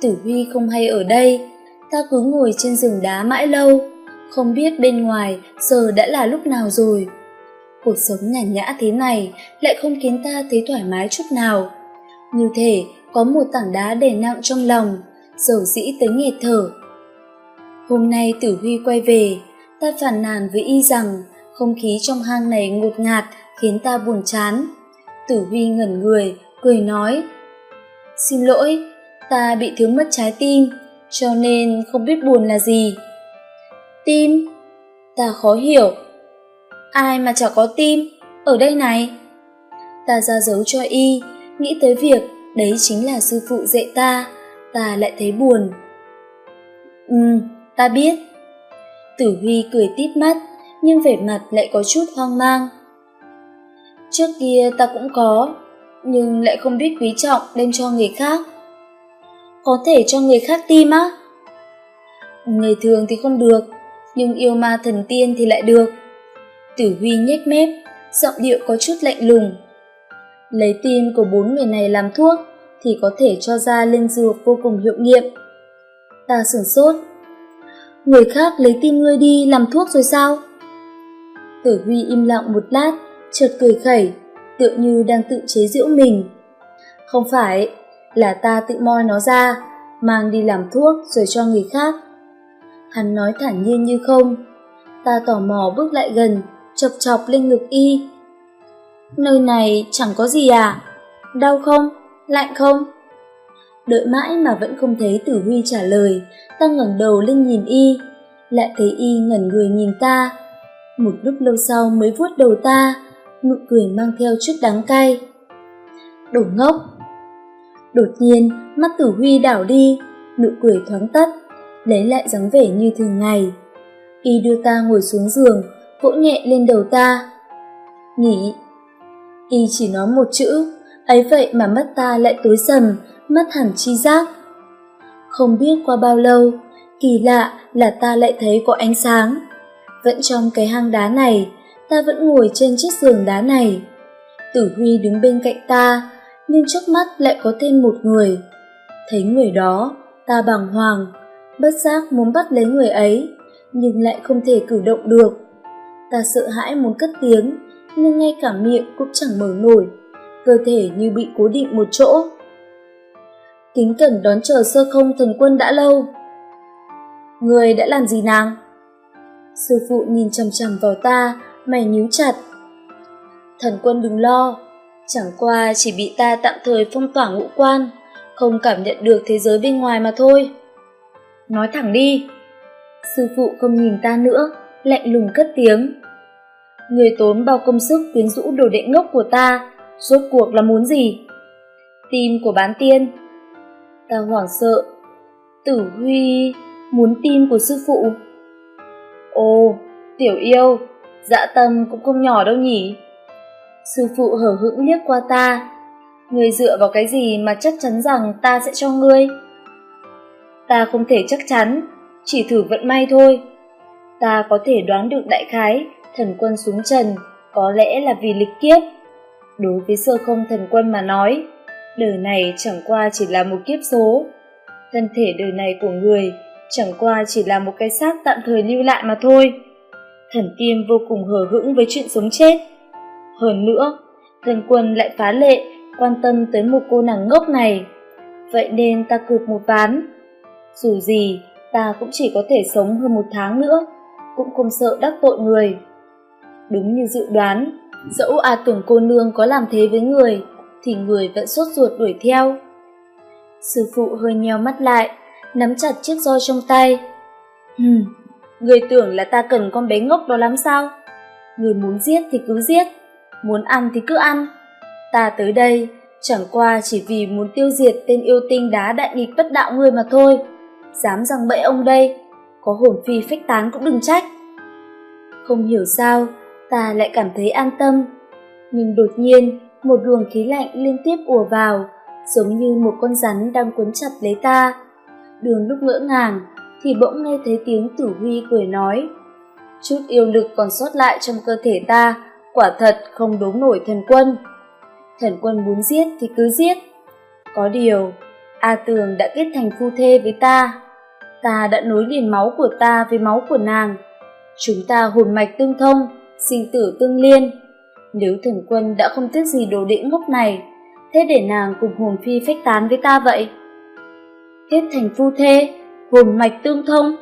Tử Huy không hay ở đây, ta cứ ngồi trên giường đá mãi lâu, không biết bên ngoài giờ đã là lúc nào rồi. Cuộc sống nhàn nhã thế này lại không khiến ta thấy thoải mái chút nào. Như thể có một tảng đá đè nặng trong lòng, dầu dĩ tới nghẹt thở. Hôm nay Tử Huy quay về, ta phản nàn với y rằng không khí trong hang này ngột ngạt khiến ta buồn chán. Tử Huy ngẩn người, cười nói Xin lỗi, ta bị thiếu mất trái tim, cho nên không biết buồn là gì. Tim? Ta khó hiểu. Ai mà chả có tim, ở đây này. Ta ra dấu cho y, nghĩ tới việc đấy chính là sư phụ dạy ta, ta lại thấy buồn. Ừ, ta biết. Tử Huy cười tít mắt, nhưng vẻ mặt lại có chút hoang mang. Trước kia ta cũng có, nhưng lại không biết quý trọng đem cho người khác. Có thể cho người khác tim á? Người thường thì không được, nhưng yêu ma thần tiên thì lại được. Tử Huy nhếch mép, giọng điệu có chút lạnh lùng. Lấy tim của bốn người này làm thuốc thì có thể cho ra lên dược vô cùng hiệu nghiệm. Ta sửng sốt. Người khác lấy tim ngươi đi làm thuốc rồi sao? Tử Huy im lặng một lát, chợt cười khẩy, tựa như đang tự chế giễu mình. Không phải, là ta tự moi nó ra, mang đi làm thuốc rồi cho người khác. Hắn nói thản nhiên như không. Ta tò mò bước lại gần, chọc chọc lên ngực y. Nơi này chẳng có gì à? Đau không? Lạnh không? Đợi mãi mà vẫn không thấy Tử Huy trả lời, ta ngẩng đầu lên nhìn y, lại thấy y ngẩn người nhìn ta. Một lúc lâu sau mới vuốt đầu ta, nụ cười mang theo chút đắng cay. Đồ ngốc! Đột nhiên, mắt tử huy đảo đi, nụ cười thoáng tắt, lấy lại dáng vẻ như thường ngày. Y đưa ta ngồi xuống giường, vỗ nhẹ lên đầu ta. Nghỉ! Y chỉ nói một chữ, ấy vậy mà mắt ta lại tối sầm, mất hẳn chi giác. Không biết qua bao lâu, kỳ lạ là ta lại thấy có ánh sáng. Vẫn trong cái hang đá này, ta vẫn ngồi trên chiếc giường đá này. Tử Huy đứng bên cạnh ta, nhưng trước mắt lại có thêm một người. Thấy người đó, ta bàng hoàng, bất giác muốn bắt lấy người ấy, nhưng lại không thể cử động được. Ta sợ hãi muốn cất tiếng, nhưng ngay cả miệng cũng chẳng mở nổi, cơ thể như bị cố định một chỗ. Kính cẩn đón chờ sơ không thần quân đã lâu. Người đã làm gì nàng? Sư phụ nhìn chằm chằm vào ta, mày nhíu chặt. Thần quân đừng lo, chẳng qua chỉ bị ta tạm thời phong tỏa ngũ quan, không cảm nhận được thế giới bên ngoài mà thôi. Nói thẳng đi. Sư phụ không nhìn ta nữa, lạnh lùng cất tiếng. Người tốn bao công sức quyến rũ đồ đệ ngốc của ta, rốt cuộc là muốn gì? Tim của bán tiên. Ta hoảng sợ. Tử Huy muốn tin của sư phụ. Ồ, tiểu yêu, dạ tâm cũng không nhỏ đâu nhỉ. Sư phụ hở hững liếc qua ta. Ngươi dựa vào cái gì mà chắc chắn rằng ta sẽ cho ngươi? Ta không thể chắc chắn, chỉ thử vận may thôi. Ta có thể đoán được đại khái, thần quân xuống trần, có lẽ là vì lịch kiếp. Đối với sơ không thần quân mà nói, đời này chẳng qua chỉ là một kiếp số. Thân thể đời này của người chẳng qua chỉ là một cái xác tạm thời lưu lại mà thôi. Thần tiêm vô cùng hờ hững với chuyện sống chết. Hơn nữa, thần quân lại phá lệ, quan tâm tới một cô nàng ngốc này. Vậy nên ta cược một ván. Dù gì, ta cũng chỉ có thể sống hơn một tháng nữa, cũng không sợ đắc tội người. Đúng như dự đoán, dẫu A tưởng cô nương có làm thế với người, thì người vẫn sốt ruột đuổi theo. Sư phụ hơi nheo mắt lại, nắm chặt chiếc roi trong tay. Hừm, người tưởng là ta cần con bé ngốc đó lắm sao? Người muốn giết thì cứ giết, muốn ăn thì cứ ăn. Ta tới đây chẳng qua chỉ vì muốn tiêu diệt tên yêu tinh đá đại nghịch bất đạo người mà thôi. Dám rằng bẫy ông đây, có hồn phi phách tán cũng đừng trách. Không hiểu sao, ta lại cảm thấy an tâm. Nhưng đột nhiên, một luồng khí lạnh liên tiếp ùa vào, giống như một con rắn đang cuốn chặt lấy ta. Đường lúc ngỡ ngàng, thì bỗng nghe thấy tiếng tử huy cười nói. Chút yêu lực còn sót lại trong cơ thể ta, quả thật không đấu nổi thần quân. Thần quân muốn giết thì cứ giết. Có điều, A Tường đã kết thành phu thê với ta. Ta đã nối liền máu của ta với máu của nàng. Chúng ta hồn mạch tương thông, sinh tử tương liên. Nếu thần quân đã không tiếc gì đồ đệ ngốc này, thế để nàng cùng hồn phi phách tán với ta vậy? Kết thành phu thê, hồn mạch tương thông,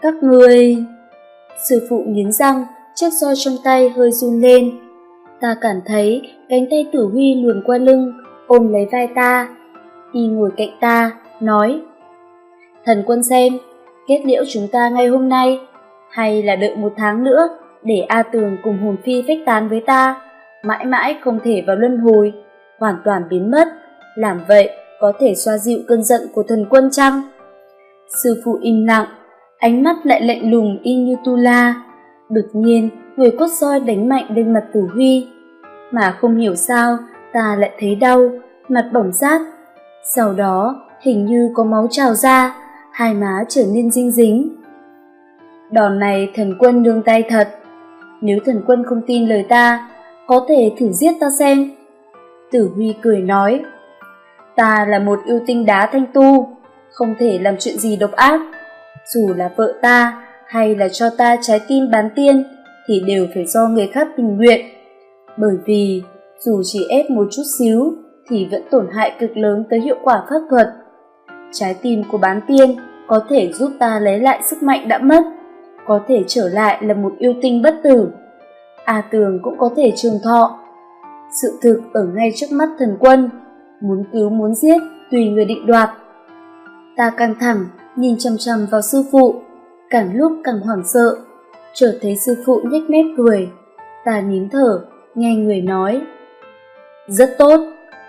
các người... Sư phụ nghiến răng, chiếc roi trong tay hơi run lên. Ta cảm thấy cánh tay tử huy luồn qua lưng, ôm lấy vai ta. Y ngồi cạnh ta, nói Thần quân xem, kết liễu chúng ta ngay hôm nay, hay là đợi một tháng nữa để A Tường cùng hồn phi phách tán với ta, mãi mãi không thể vào luân hồi, hoàn toàn biến mất. Làm vậy có thể xoa dịu cơn giận của thần quân chăng? Sư phụ im lặng, ánh mắt lại lạnh lùng y như tu la. Đột nhiên, người cốt soi đánh mạnh lên mặt tử huy. Mà không hiểu sao, ta lại thấy đau, mặt bỏng rát. Sau đó, hình như có máu trào ra, hai má trở nên dinh dính. Đòn này thần quân đương tay thật. Nếu thần quân không tin lời ta, có thể thử giết ta xem. Tử Huy cười nói, ta là một yêu tinh đá thanh tu, không thể làm chuyện gì độc ác. Dù là vợ ta hay là cho ta trái tim bán tiên thì đều phải do người khác tình nguyện. Bởi vì dù chỉ ép một chút xíu thì vẫn tổn hại cực lớn tới hiệu quả pháp thuật. Trái tim của bán tiên có thể giúp ta lấy lại sức mạnh đã mất, có thể trở lại là một yêu tinh bất tử. A Tường cũng có thể trường thọ. Sự thực ở ngay trước mắt thần quân, muốn cứu muốn giết tùy người định đoạt. Ta căng thẳng, nhìn chăm chăm vào sư phụ, càng lúc càng hoảng sợ. Chợt thấy sư phụ nhếch mép cười, ta nín thở, nghe người nói. Rất tốt,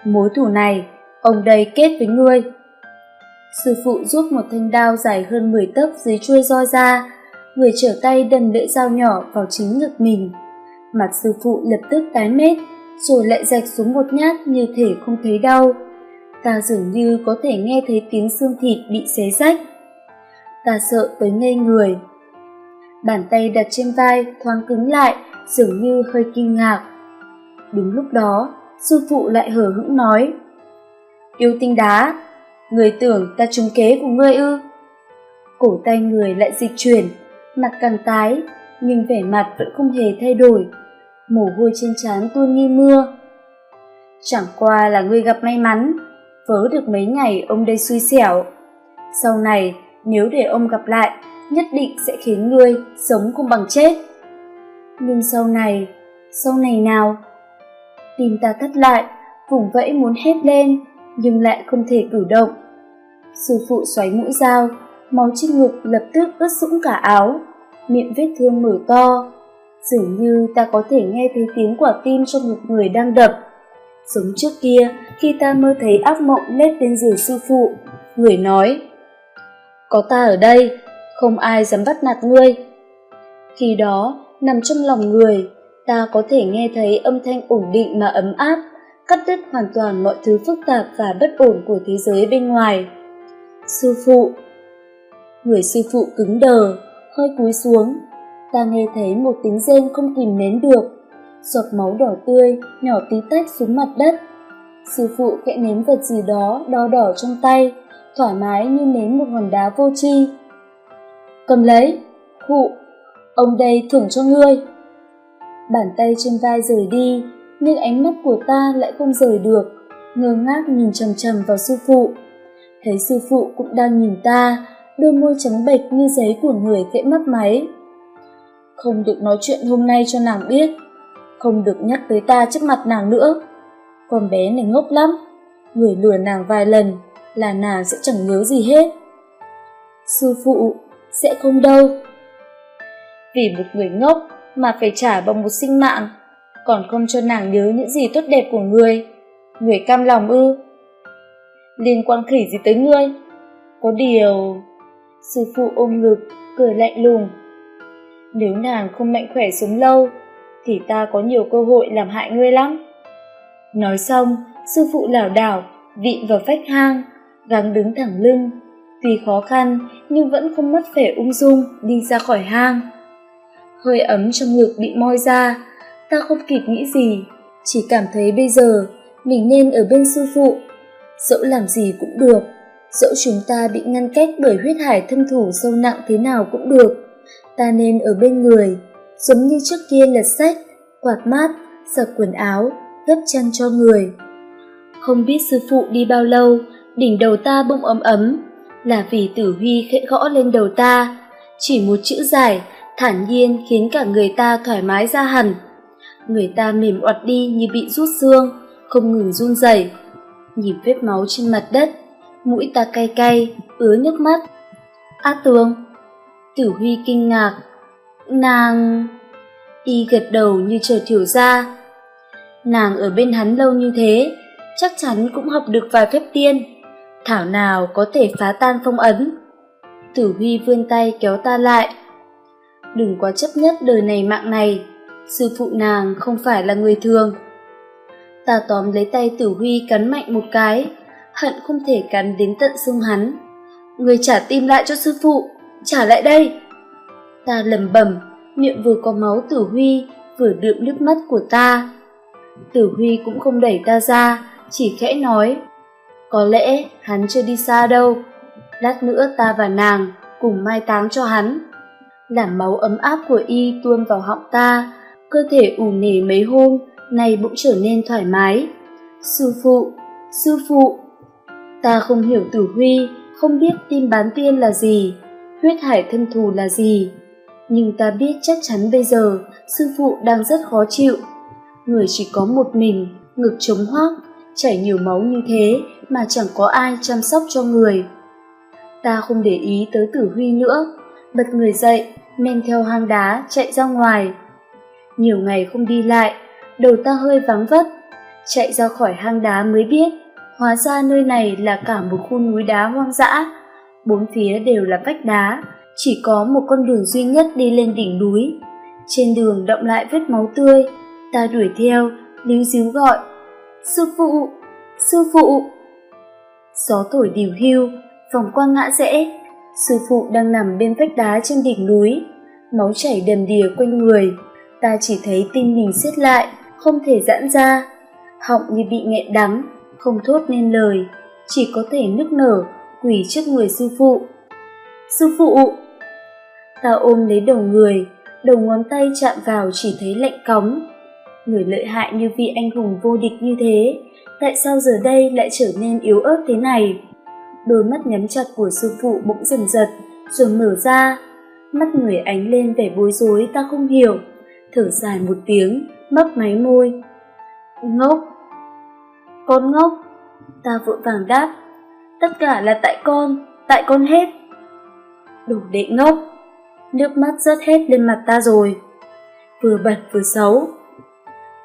mối thù này, ông đây kết với ngươi. Sư phụ rút một thanh đao dài hơn 10 tấc dưới chuôi roi ra, người trở tay đâm lưỡi dao nhỏ vào chính ngực mình. Mặt sư phụ lập tức tái mét, rồi lại rạch xuống một nhát như thể không thấy đau. Ta dường như có thể nghe thấy tiếng xương thịt bị xé rách. Ta sợ tới ngây người. Bàn tay đặt trên vai thoáng cứng lại, dường như hơi kinh ngạc. Đúng lúc đó, sư phụ lại hờ hững nói. Yêu tinh đá, người tưởng ta trúng kế của ngươi ư. Cổ tay người lại dịch chuyển, mặt càng tái, nhưng vẻ mặt vẫn không hề thay đổi. Mồ hôi trên trán tuôn như mưa. Chẳng qua là ngươi gặp may mắn, vớ được mấy ngày ông đây xui xẻo. Sau này, nếu để ông gặp lại, nhất định sẽ khiến ngươi sống không bằng chết. Nhưng sau này, sau này nào? Tim ta thắt lại, vùng vẫy muốn hét lên, nhưng lại không thể cử động. Sư phụ xoáy mũi dao, máu trên ngực lập tức ướt sũng cả áo, miệng vết thương mở to. Dường như ta có thể nghe thấy tiếng quả tim trong một người đang đập. Giống trước kia, khi ta mơ thấy ác mộng lết lên giường sư phụ, người nói, Có ta ở đây, không ai dám bắt nạt ngươi. Khi đó, nằm trong lòng người, ta có thể nghe thấy âm thanh ổn định mà ấm áp, cắt đứt hoàn toàn mọi thứ phức tạp và bất ổn của thế giới bên ngoài. Sư phụ Người sư phụ cứng đờ, hơi cúi xuống. Ta nghe thấy một tiếng rên không kìm nén được. Giọt máu đỏ tươi nhỏ tí tách xuống mặt đất. Sư phụ khẽ ném vật gì đó đo đỏ trong tay, thoải mái như ném một hòn đá vô tri. Cầm lấy, khụ ông đây thưởng cho ngươi. Bàn tay trên vai rời đi, nhưng ánh mắt của ta lại không rời được, ngơ ngác nhìn chằm chằm vào sư phụ. Thấy sư phụ cũng đang nhìn ta, đôi môi trắng bệch như giấy của người kẽ mắt máy. Không được nói chuyện hôm nay cho nàng biết, không được nhắc tới ta trước mặt nàng nữa. Con bé này ngốc lắm, người lừa nàng vài lần là nàng sẽ chẳng nhớ gì hết. Sư phụ, sẽ không đâu. Vì một người ngốc mà phải trả bằng một sinh mạng, còn không cho nàng nhớ những gì tốt đẹp của người. Người cam lòng ư? Liên quan khỉ gì tới ngươi? Có điều... Sư phụ ôm ngực, cười lạnh lùng. Nếu nàng không mạnh khỏe sống lâu, thì ta có nhiều cơ hội làm hại ngươi lắm. Nói xong, sư phụ lảo đảo, vịn vào vách hang, gắng đứng thẳng lưng. Tuy khó khăn, nhưng vẫn không mất vẻ ung dung đi ra khỏi hang. Hơi ấm trong ngực bị moi ra, ta không kịp nghĩ gì, chỉ cảm thấy bây giờ mình nên ở bên sư phụ. Dẫu làm gì cũng được, dẫu chúng ta bị ngăn cách bởi huyết hải thâm thủ sâu nặng thế nào cũng được, ta nên ở bên người, giống như trước kia lật sách, quạt mát, giặt quần áo, gấp chăn cho người. Không biết sư phụ đi bao lâu, đỉnh đầu ta bỗng ấm ấm, là vì tử huy khẽ gõ lên đầu ta, chỉ một chữ dài, thản nhiên khiến cả người ta thoải mái ra hẳn. Người ta mềm oặt đi như bị rút xương, không ngừng run rẩy. Nhìn vết máu trên mặt đất, mũi ta cay cay, ứa nước mắt. Á tường, tử huy kinh ngạc, nàng... Y gật đầu như chờ thiểu ra. Nàng ở bên hắn lâu như thế, chắc chắn cũng học được vài phép tiên. Thảo nào có thể phá tan phong ấn. Tử Huy vươn tay kéo ta lại. Đừng quá chấp nhất đời này mạng này, sư phụ nàng không phải là người thường. Ta tóm lấy tay Tử Huy cắn mạnh một cái, hận không thể cắn đến tận xương hắn. Người trả tim lại cho sư phụ, trả lại đây. Ta lầm bẩm, miệng vừa có máu Tử Huy, vừa đượm nước mắt của ta. Tử Huy cũng không đẩy ta ra, chỉ khẽ nói, có lẽ hắn chưa đi xa đâu, lát nữa ta và nàng cùng mai táng cho hắn. Làm máu ấm áp của y tuôn vào họng ta, cơ thể ủ nề mấy hôm, nay bỗng trở nên thoải mái. Sư phụ, sư phụ. Ta không hiểu tử huy, không biết tim bán tiên là gì, huyết hải thân thù là gì. Nhưng ta biết chắc chắn bây giờ sư phụ đang rất khó chịu. Người chỉ có một mình, ngực trống hoác, chảy nhiều máu như thế mà chẳng có ai chăm sóc cho người. Ta không để ý tới tử huy nữa, bật người dậy, men theo hang đá chạy ra ngoài. Nhiều ngày không đi lại, đầu ta hơi vắng vất, chạy ra khỏi hang đá mới biết, hóa ra nơi này là cả một khu núi đá hoang dã, bốn phía đều là vách đá, chỉ có một con đường duy nhất đi lên đỉnh núi. Trên đường động lại vết máu tươi, ta đuổi theo, líu díu gọi, sư phụ, sư phụ. Gió thổi điều hưu, vòng qua ngã rẽ, sư phụ đang nằm bên vách đá trên đỉnh núi, máu chảy đầm đìa quanh người. Ta chỉ thấy tim mình siết lại, không thể giãn ra. Họng như bị nghẹn đắng, không thốt nên lời, chỉ có thể nức nở, quỳ trước người sư phụ. Sư phụ! Ta ôm lấy đầu người, đầu ngón tay chạm vào chỉ thấy lạnh cóng. Người lợi hại như vị anh hùng vô địch như thế, tại sao giờ đây lại trở nên yếu ớt thế này? Đôi mắt nhắm chặt của sư phụ bỗng dần giật, rồi mở ra. Mắt người ánh lên vẻ bối rối ta không hiểu. Thở dài một tiếng, mấp máy môi. Ngốc! Con ngốc! Ta vội vàng đáp. Tất cả là tại con, tại con hết. Đủ đệ ngốc! Nước mắt rớt hết lên mặt ta rồi. Vừa bật vừa xấu.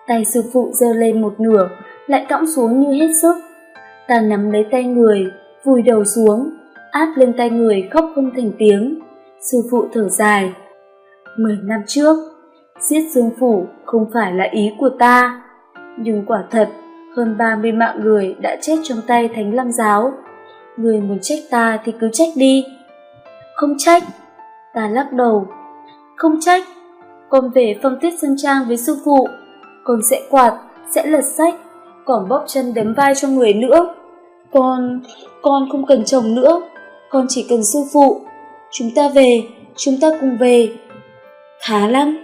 Tay sư phụ giơ lên một nửa, lại cõng xuống như hết sức. Ta nắm lấy tay người, vùi đầu xuống, áp lên tay người khóc không thành tiếng. Sư phụ thở dài. Mười năm trước, giết Dương Phủ không phải là ý của ta, nhưng quả thật, hơn 30 mạng người đã chết trong tay Thánh Lăng Giáo. Người muốn trách ta thì cứ trách đi. Không trách, ta lắc đầu. Không trách, con về phong tiết sân trang với sư phụ, con sẽ quạt, sẽ lật sách, còn bóp chân đấm vai cho người nữa. Con, con không cần chồng nữa, con chỉ cần sư phụ. Chúng ta về, chúng ta cùng về. Khá lắm.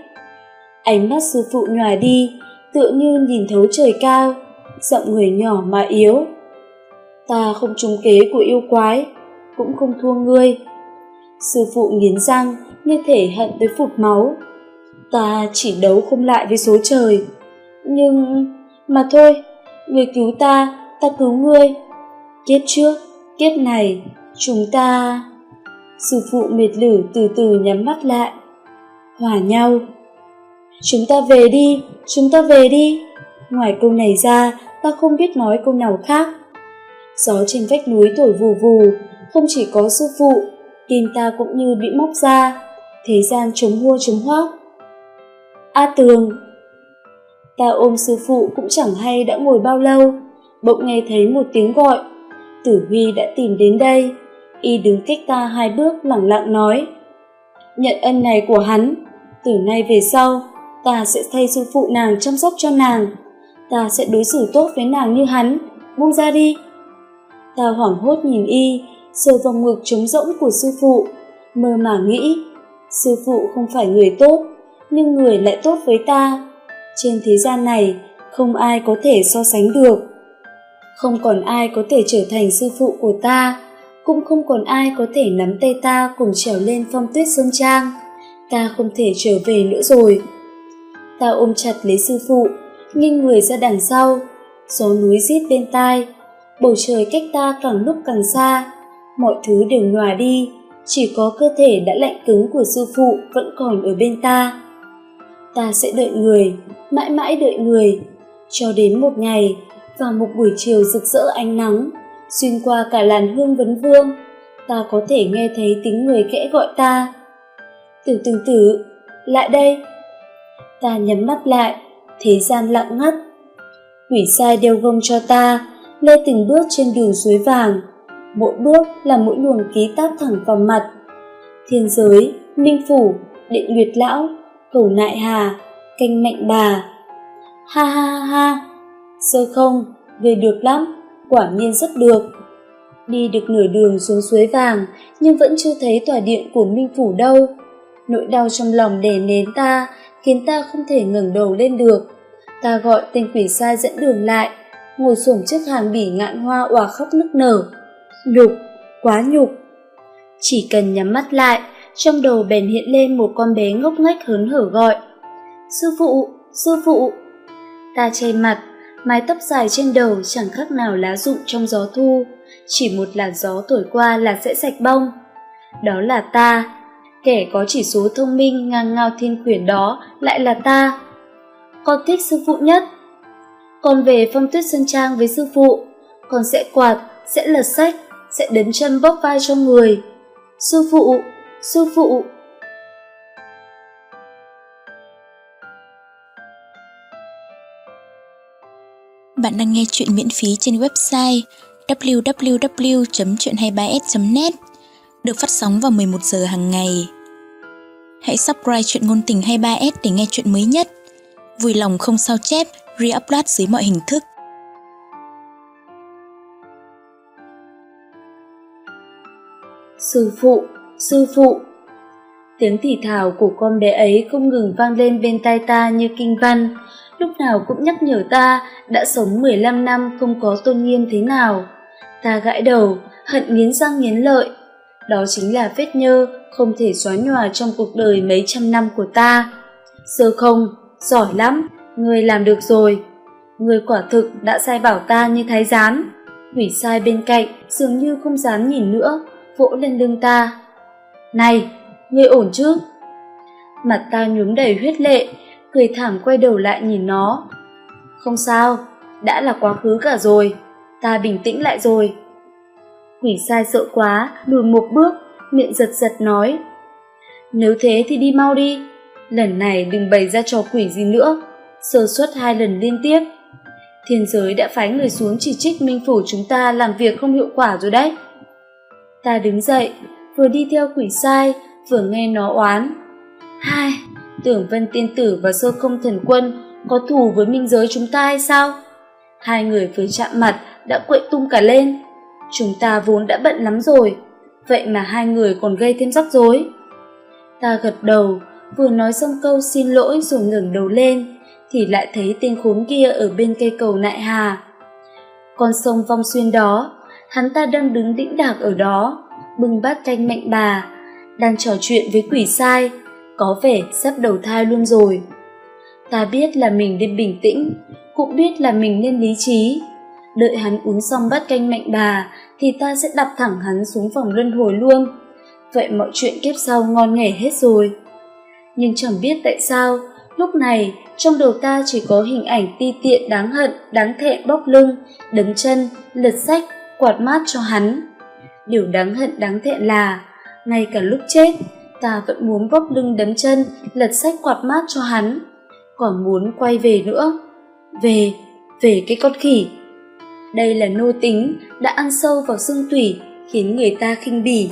Ánh mắt sư phụ nhòa đi, tựa như nhìn thấu trời cao, giọng người nhỏ mà yếu. Ta không trúng kế của yêu quái, cũng không thua ngươi. Sư phụ nghiến răng, như thể hận tới phụt máu. Ta chỉ đấu không lại với số trời. Nhưng... mà thôi, người cứu ta, ta cứu ngươi. Kiếp trước, kiếp này, chúng ta... Sư phụ mệt lử từ từ nhắm mắt lại. Hòa nhau. Chúng ta về đi, chúng ta về đi. Ngoài câu này ra, ta không biết nói câu nào khác. Gió trên vách núi thổi vù vù, không chỉ có sư phụ, tim ta cũng như bị móc ra, thế gian chống hua chống hoác. A Tường Ta ôm sư phụ cũng chẳng hay đã ngồi bao lâu, bỗng nghe thấy một tiếng gọi. Tử Huy đã tìm đến đây, y đứng cách ta hai bước lẳng lặng nói. Nhận ân này của hắn, từ nay về sau, ta sẽ thay sư phụ nàng chăm sóc cho nàng. Ta sẽ đối xử tốt với nàng như hắn, buông ra đi. Ta hoảng hốt nhìn y, sờ vòng ngực trống rỗng của sư phụ, mơ màng nghĩ, sư phụ không phải người tốt, nhưng người lại tốt với ta. Trên thế gian này, không ai có thể so sánh được. Không còn ai có thể trở thành sư phụ của ta, cũng không còn ai có thể nắm tay ta cùng trèo lên phong tuyết sơn trang. Ta không thể trở về nữa rồi. Ta ôm chặt lấy sư phụ, nghiêng người ra đằng sau, gió núi rít bên tai, bầu trời cách ta càng lúc càng xa, mọi thứ đều nhòa đi, chỉ có cơ thể đã lạnh cứng của sư phụ vẫn còn ở bên ta. Ta sẽ đợi người, mãi mãi đợi người, cho đến một ngày, vào một buổi chiều rực rỡ ánh nắng, xuyên qua cả làn hương vấn vương, ta có thể nghe thấy tiếng người kẽ gọi ta. từ từng tử, lại đây. Ta nhắm mắt lại, thế gian lặng ngắt. Quỷ sai đeo gông cho ta, lê từng bước trên đường suối vàng, mỗi bước là mỗi luồng ký tát thẳng vào mặt. Thiên giới, minh phủ, định nguyệt lão, cầu nại hà, canh mạnh bà. Ha ha ha ha, sơ không, về được lắm, quả nhiên rất được. Đi được nửa đường xuống suối vàng, nhưng vẫn chưa thấy tòa điện của Minh Phủ đâu. Nỗi đau trong lòng đè nén ta, khiến ta không thể ngẩng đầu lên được. Ta gọi tên quỷ sai dẫn đường lại, ngồi xổm trước hàng bỉ ngạn hoa òa khóc nức nở. Nhục, quá nhục. Chỉ cần nhắm mắt lại, trong đầu bèn hiện lên một con bé ngốc nghếch hớn hở gọi. Sư phụ, sư phụ. Ta che mặt, mái tóc dài trên đầu chẳng khác nào lá rụng trong gió thu, chỉ một làn gió thổi qua là sẽ sạch bông. Đó là ta, kẻ có chỉ số thông minh ngang ngao thiên khuyển đó lại là ta. Con thích sư phụ nhất. Con về phong tuyết sơn trang với sư phụ, con sẽ quạt, sẽ lật sách, sẽ đấn chân bóp vai cho người. Sư phụ, sư phụ. Bạn đang nghe chuyện miễn phí trên website www.chuyện23s.net được phát sóng vào 11 giờ hàng ngày. Hãy subscribe chuyện ngôn tình 23S để nghe chuyện mới nhất. Vui lòng không sao chép, re-upload dưới mọi hình thức. Sư phụ, sư phụ. Tiếng thì thào của con bé ấy không ngừng vang lên bên tai ta như kinh văn, lúc nào cũng nhắc nhở ta đã sống 15 năm không có tôn nghiêm thế nào. Ta gãi đầu, hận nghiến răng nghiến lợi. Đó chính là vết nhơ không thể xóa nhòa trong cuộc đời mấy trăm năm của ta. Sơ không, giỏi lắm, người làm được rồi. Người quả thực đã sai bảo ta như thái giám. Quỷ sai bên cạnh dường như không dám nhìn nữa, vỗ lên lưng ta. Này, ngươi ổn chứ? Mặt ta nhuốm đầy huyết lệ, cười thảm quay đầu lại nhìn nó. Không sao, đã là quá khứ cả rồi, ta bình tĩnh lại rồi. Quỷ sai sợ quá, lùi một bước, miệng giật giật nói. Nếu thế thì đi mau đi, lần này đừng bày ra trò quỷ gì nữa, sơ suất hai lần liên tiếp. Thiên giới đã phái người xuống chỉ trích minh phủ chúng ta làm việc không hiệu quả rồi đấy. Ta đứng dậy, vừa đi theo quỷ sai, vừa nghe nó oán. Hai, tưởng Vân Tiên Tử và Sơ không Thần Quân có thù với minh giới chúng ta hay sao? Hai người vừa chạm mặt đã quậy tung cả lên. Chúng ta vốn đã bận lắm rồi, vậy mà hai người còn gây thêm rắc rối. Ta gật đầu, vừa nói xong câu xin lỗi rồi ngẩng đầu lên, thì lại thấy tên khốn kia ở bên cây cầu nại hà. Con sông vong xuyên đó, hắn ta đang đứng đĩnh đạc ở đó, bưng bát canh mạnh bà, đang trò chuyện với quỷ sai, có vẻ sắp đầu thai luôn rồi. Ta biết là mình nên bình tĩnh, cũng biết là mình nên lý trí. Đợi hắn uống xong bát canh mạnh bà, thì ta sẽ đập thẳng hắn xuống vòng luân hồi luôn. Vậy mọi chuyện kiếp sau ngon nghẻ hết rồi. Nhưng chẳng biết tại sao, lúc này trong đầu ta chỉ có hình ảnh ti tiện đáng hận, đáng thẹn bóc lưng, đấm chân, lật sách, quạt mát cho hắn. Điều đáng hận đáng thẹn là, ngay cả lúc chết, ta vẫn muốn bóc lưng đấm chân, lật sách quạt mát cho hắn. Còn muốn quay về nữa. Về, về cái con khỉ. Đây là nô tính đã ăn sâu vào xương tủy, khiến người ta khinh bỉ.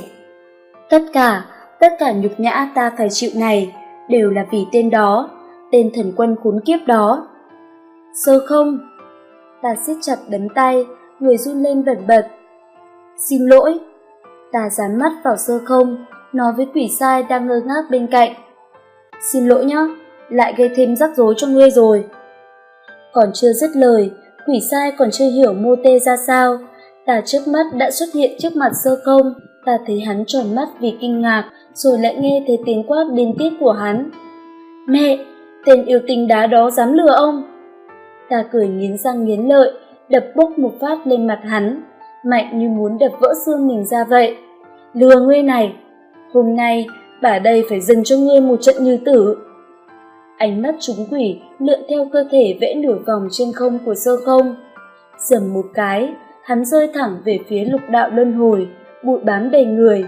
Tất cả, tất cả nhục nhã ta phải chịu này, đều là vì tên đó, tên thần quân khốn kiếp đó. Sơ không? Ta siết chặt đấm tay, người run lên bật bật. Xin lỗi. Ta dán mắt vào sơ không, nói với quỷ sai đang ngơ ngác bên cạnh. Xin lỗi nhá, lại gây thêm rắc rối cho ngươi rồi. Còn chưa dứt lời, quỷ sai còn chưa hiểu mô tê ra sao. Ta trước mắt đã xuất hiện trước mặt sơ không, ta thấy hắn tròn mắt vì kinh ngạc, rồi lại nghe thấy tiếng quát điên tiết của hắn. Mẹ, tên yêu tinh đá đó dám lừa ông. Ta cười nghiến răng nghiến lợi, đập bốc một phát lên mặt hắn, mạnh như muốn đập vỡ xương mình ra vậy. Lừa ngươi này, hôm nay bà đây phải dừng cho ngươi một trận như tử. Ánh mắt chúng quỷ lượn theo cơ thể vẽ nửa vòng trên không của sơ không. Dầm một cái, hắn rơi thẳng về phía lục đạo luân hồi, bụi bám đầy người.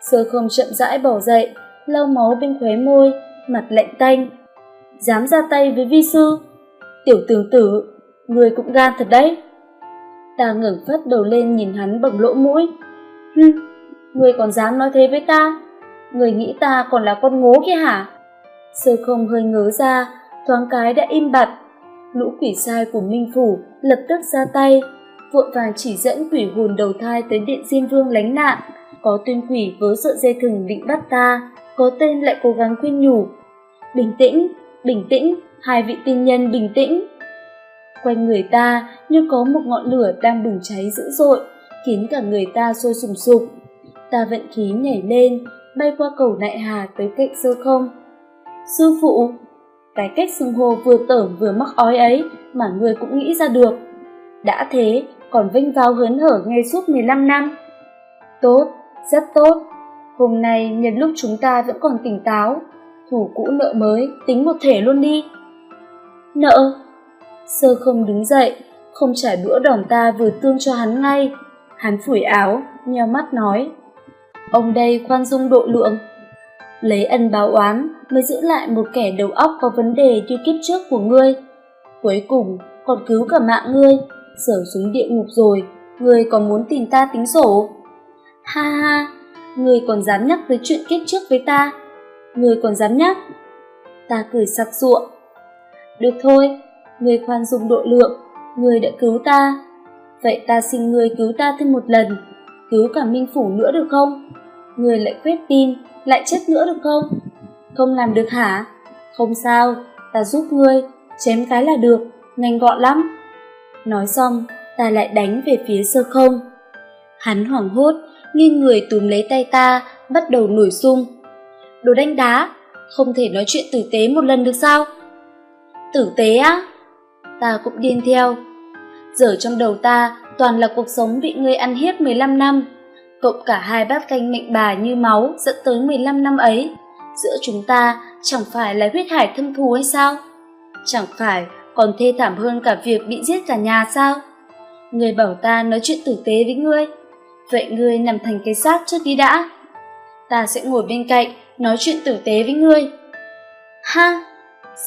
Sơ không chậm rãi bỏ dậy, lau máu bên khóe môi, mặt lạnh tanh. Dám ra tay với vi sư? Tiểu tường tử, người cũng gan thật đấy. Ta ngẩng phất đầu lên nhìn hắn bằng lỗ mũi. hừ, người còn dám nói thế với ta? Người nghĩ ta còn là con ngố kia hả? Sơ không hơi ngớ ra, thoáng cái đã im bặt. Lũ quỷ sai của Minh Phủ lập tức ra tay, vội vàng chỉ dẫn quỷ hồn đầu thai tới điện Diêm Vương lánh nạn. Có tuyên quỷ vớ sợi dây thừng định bắt ta, có tên lại cố gắng khuyên nhủ. Bình tĩnh, bình tĩnh, hai vị tiên nhân bình tĩnh. Quanh người ta như có một ngọn lửa đang bùng cháy dữ dội, khiến cả người ta sôi sùng sục. Ta vận khí nhảy lên, bay qua cầu nại hà tới cạnh sơ không. Sư phụ, cái cách xưng hô vừa tởm vừa mắc ói ấy mà người cũng nghĩ ra được. Đã thế, còn vinh vào hớn hở ngay suốt 15 năm. Tốt, rất tốt. Hôm nay nhân lúc chúng ta vẫn còn tỉnh táo, thủ cũ nợ mới, tính một thể luôn đi. Nợ? Sơ không đứng dậy, không trả đũa đòn ta vừa tương cho hắn ngay. Hắn phủi áo, nheo mắt nói. Ông đây khoan dung độ lượng. Lấy ân báo oán mới giữ lại một kẻ đầu óc có vấn đề như kiếp trước của ngươi. Cuối cùng, còn cứu cả mạng ngươi, sở xuống địa ngục rồi, người còn muốn tìm ta tính sổ. Ha ha, người còn dám nhắc tới chuyện kiếp trước với ta. Người còn dám nhắc? Ta cười sặc sụa. Được thôi, người khoan dung độ lượng, người đã cứu ta. Vậy ta xin người cứu ta thêm một lần, cứu cả Minh Phủ nữa được không? Người lại khuyết tin, lại chết nữa được không? Không làm được hả? Không sao, ta giúp ngươi, chém cái là được, nhanh gọn lắm. Nói xong, ta lại đánh về phía sơ không. Hắn hoảng hốt, nghiêng người túm lấy tay ta, bắt đầu nổi sung. Đồ đánh đá, không thể nói chuyện tử tế một lần được sao? Tử tế á? Ta cũng điên theo. Giờ trong đầu ta toàn là cuộc sống bị ngươi ăn hiếp 15 năm, cộng cả hai bát canh mệnh bà như máu dẫn tới 15 năm ấy. Giữa chúng ta chẳng phải là huyết hải thâm thù hay sao? Chẳng phải còn thê thảm hơn cả việc bị giết cả nhà sao? Người bảo ta nói chuyện tử tế với ngươi. Vậy ngươi nằm thành cái xác trước đi đã. Ta sẽ ngồi bên cạnh, nói chuyện tử tế với ngươi. Ha!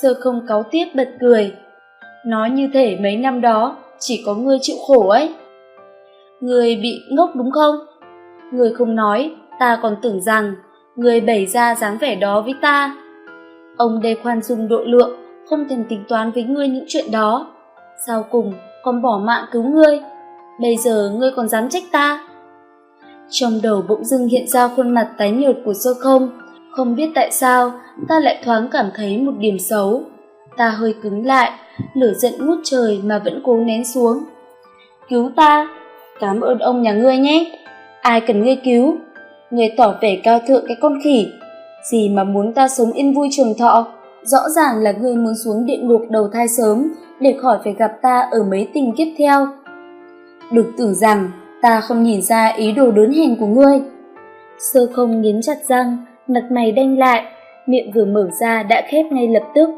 Sơ không cáu tiếp bật cười. Nói như thể mấy năm đó chỉ có ngươi chịu khổ ấy. Ngươi bị ngốc đúng không? Ngươi không nói, ta còn tưởng rằng ngươi bày ra dáng vẻ đó với ta. Ông đây khoan dung độ lượng, không thèm tính toán với ngươi những chuyện đó. Sau cùng, còn bỏ mạng cứu ngươi. Bây giờ ngươi còn dám trách ta. Trong đầu bỗng dưng hiện ra khuôn mặt tái nhợt của sơ không. Không biết tại sao, ta lại thoáng cảm thấy một điểm xấu. Ta hơi cứng lại, lửa giận ngút trời mà vẫn cố nén xuống. Cứu ta! Cảm ơn ông nhà ngươi nhé! Ai cần ngươi cứu? Ngươi tỏ vẻ cao thượng cái con khỉ. Gì mà muốn ta sống yên vui trường thọ? Rõ ràng là ngươi muốn xuống địa ngục đầu thai sớm để khỏi phải gặp ta ở mấy tình kiếp theo. được tưởng rằng ta không nhìn ra ý đồ đớn hèn của ngươi. Sơ không nghiến chặt răng, mặt mày đanh lại, miệng vừa mở ra đã khép ngay lập tức,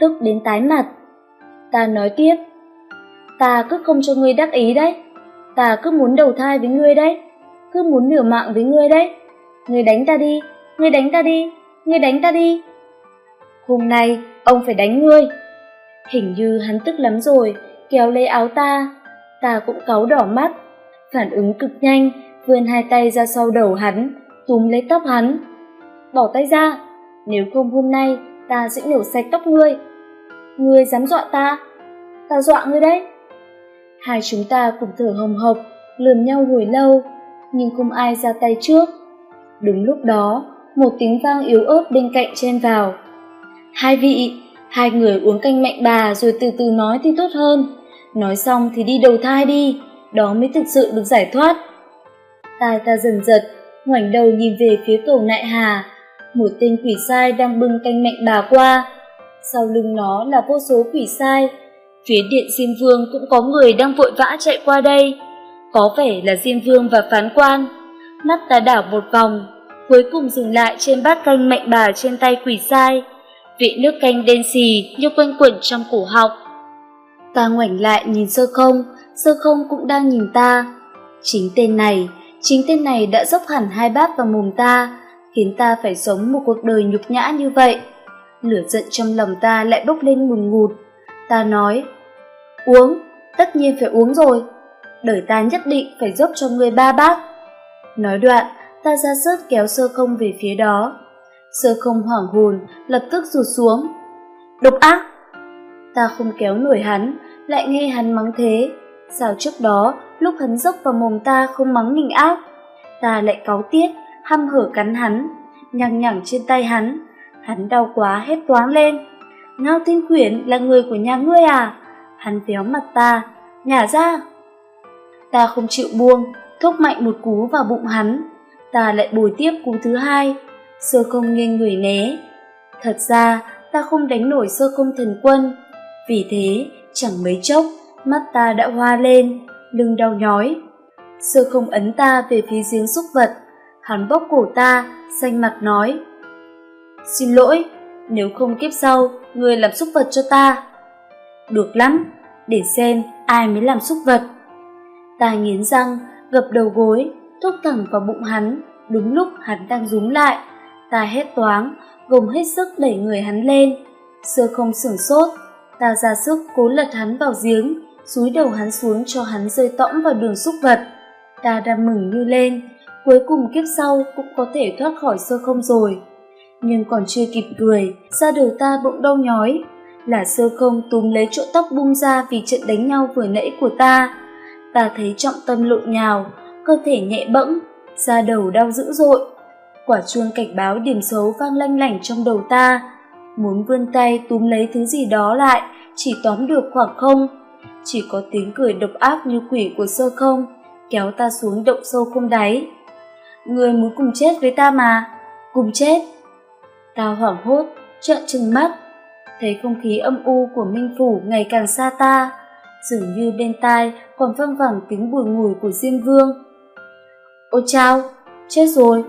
tức đến tái mặt. Ta nói tiếp, ta cứ không cho ngươi đắc ý đấy, ta cứ muốn đầu thai với ngươi đấy, cứ muốn nửa mạng với ngươi đấy. Ngươi đánh ta đi, ngươi đánh ta đi, ngươi đánh ta đi. Hôm nay, ông phải đánh ngươi. Hình như hắn tức lắm rồi, kéo lấy áo ta. Ta cũng cáu đỏ mắt, phản ứng cực nhanh, vươn hai tay ra sau đầu hắn, túm lấy tóc hắn. Bỏ tay ra, nếu không hôm nay ta sẽ nhổ sạch tóc ngươi. Ngươi dám dọa ta? Ta dọa ngươi đấy. Hai chúng ta cùng thở hồng hộc, lườm nhau hồi lâu, nhưng không ai ra tay trước. Đúng lúc đó, một tiếng vang yếu ớt bên cạnh chen vào. Hai vị, hai người uống canh mạnh bà rồi từ từ nói thì tốt hơn. Nói xong thì đi đầu thai đi, đó mới thực sự được giải thoát. Tai ta dần giật, ngoảnh đầu nhìn về phía cầu nại hà, một tên quỷ sai đang bưng canh mạnh bà qua. Sau lưng nó là vô số quỷ sai, phía điện Diêm Vương cũng có người đang vội vã chạy qua đây. Có vẻ là Diêm Vương và phán quan. Mắt ta đảo một vòng, cuối cùng dừng lại trên bát canh mạnh bà trên tay quỷ sai. Vị nước canh đen xì như quanh quẩn trong cổ họng. Ta ngoảnh lại nhìn sơ không, sơ không cũng đang nhìn ta. Chính tên này, chính tên này đã dốc hẳn hai bát vào mồm ta, khiến ta phải sống một cuộc đời nhục nhã như vậy. Lửa giận trong lòng ta lại bốc lên ngùn ngụt. Ta nói, uống, tất nhiên phải uống rồi. Đời ta nhất định phải dốc cho người ba bát. Nói đoạn, ta ra sức kéo sơ không về phía đó. Sơ không hoảng hồn, lập tức rụt xuống. Độc ác! Ta không kéo nổi hắn, lại nghe hắn mắng thế. Sao trước đó, lúc hắn dốc vào mồm ta không mắng mình ác, ta lại cáu tiết, hăm hở cắn hắn, nhằng nhẳng trên tay hắn. Hắn đau quá hét toáng lên. Ngao Thiên Quyển là người của nhà ngươi à? Hắn véo mặt ta, nhả ra. Ta không chịu buông, thúc mạnh một cú vào bụng hắn. Ta lại bồi tiếp cú thứ hai, sơ không nghiêng người né. Thật ra, ta không đánh nổi sơ công thần quân. Vì thế, chẳng mấy chốc, mắt ta đã hoa lên, lưng đau nhói. Sơ không ấn ta về phía giếng xúc vật, hắn bóp cổ ta, xanh mặt nói. Xin lỗi, nếu không kiếp sau, người làm xúc vật cho ta. Được lắm, để xem ai mới làm xúc vật. Ta nghiến răng, gập đầu gối, thúc thẳng vào bụng hắn, đúng lúc hắn đang rúm lại. Ta hét toáng, gồng hết sức đẩy người hắn lên. Sơ không sửng sốt, ta ra sức cố lật hắn vào giếng, cúi đầu hắn xuống cho hắn rơi tõm vào đường xúc vật. Ta đang mừng như lên, cuối cùng kiếp sau cũng có thể thoát khỏi sơ không rồi. Nhưng còn chưa kịp cười, da đầu ta bỗng đau nhói. Là sơ không túm lấy chỗ tóc bung ra vì trận đánh nhau vừa nãy của ta. Ta thấy trọng tâm lộn nhào, cơ thể nhẹ bẫng, da đầu đau dữ dội. Quả chuông cảnh báo điểm xấu vang lanh lảnh trong đầu ta. Muốn vươn tay túm lấy thứ gì đó lại, chỉ tóm được khoảng không. Chỉ có tiếng cười độc ác như quỷ của sơ không, kéo ta xuống động sâu không đáy. Người muốn cùng chết với ta mà, cùng chết. Ta hoảng hốt, trợn trừng mắt, thấy không khí âm u của minh phủ ngày càng xa ta, dường như bên tai còn văng vẳng tiếng bùi ngùi của Diêm Vương. Ôi chao, chết rồi,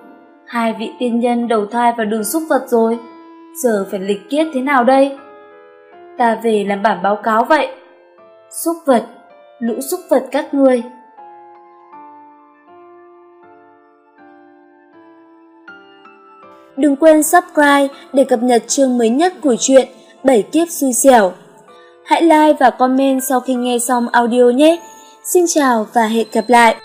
hai vị tiên nhân đầu thai vào đường xúc vật rồi, giờ phải lịch kiết thế nào đây? Ta về làm bản báo cáo vậy. Xúc vật, lũ xúc vật các ngươi. Đừng quên subscribe để cập nhật chương mới nhất của truyện Bảy kiếp xui xẻo. Hãy like và comment sau khi nghe xong audio nhé. Xin chào và hẹn gặp lại!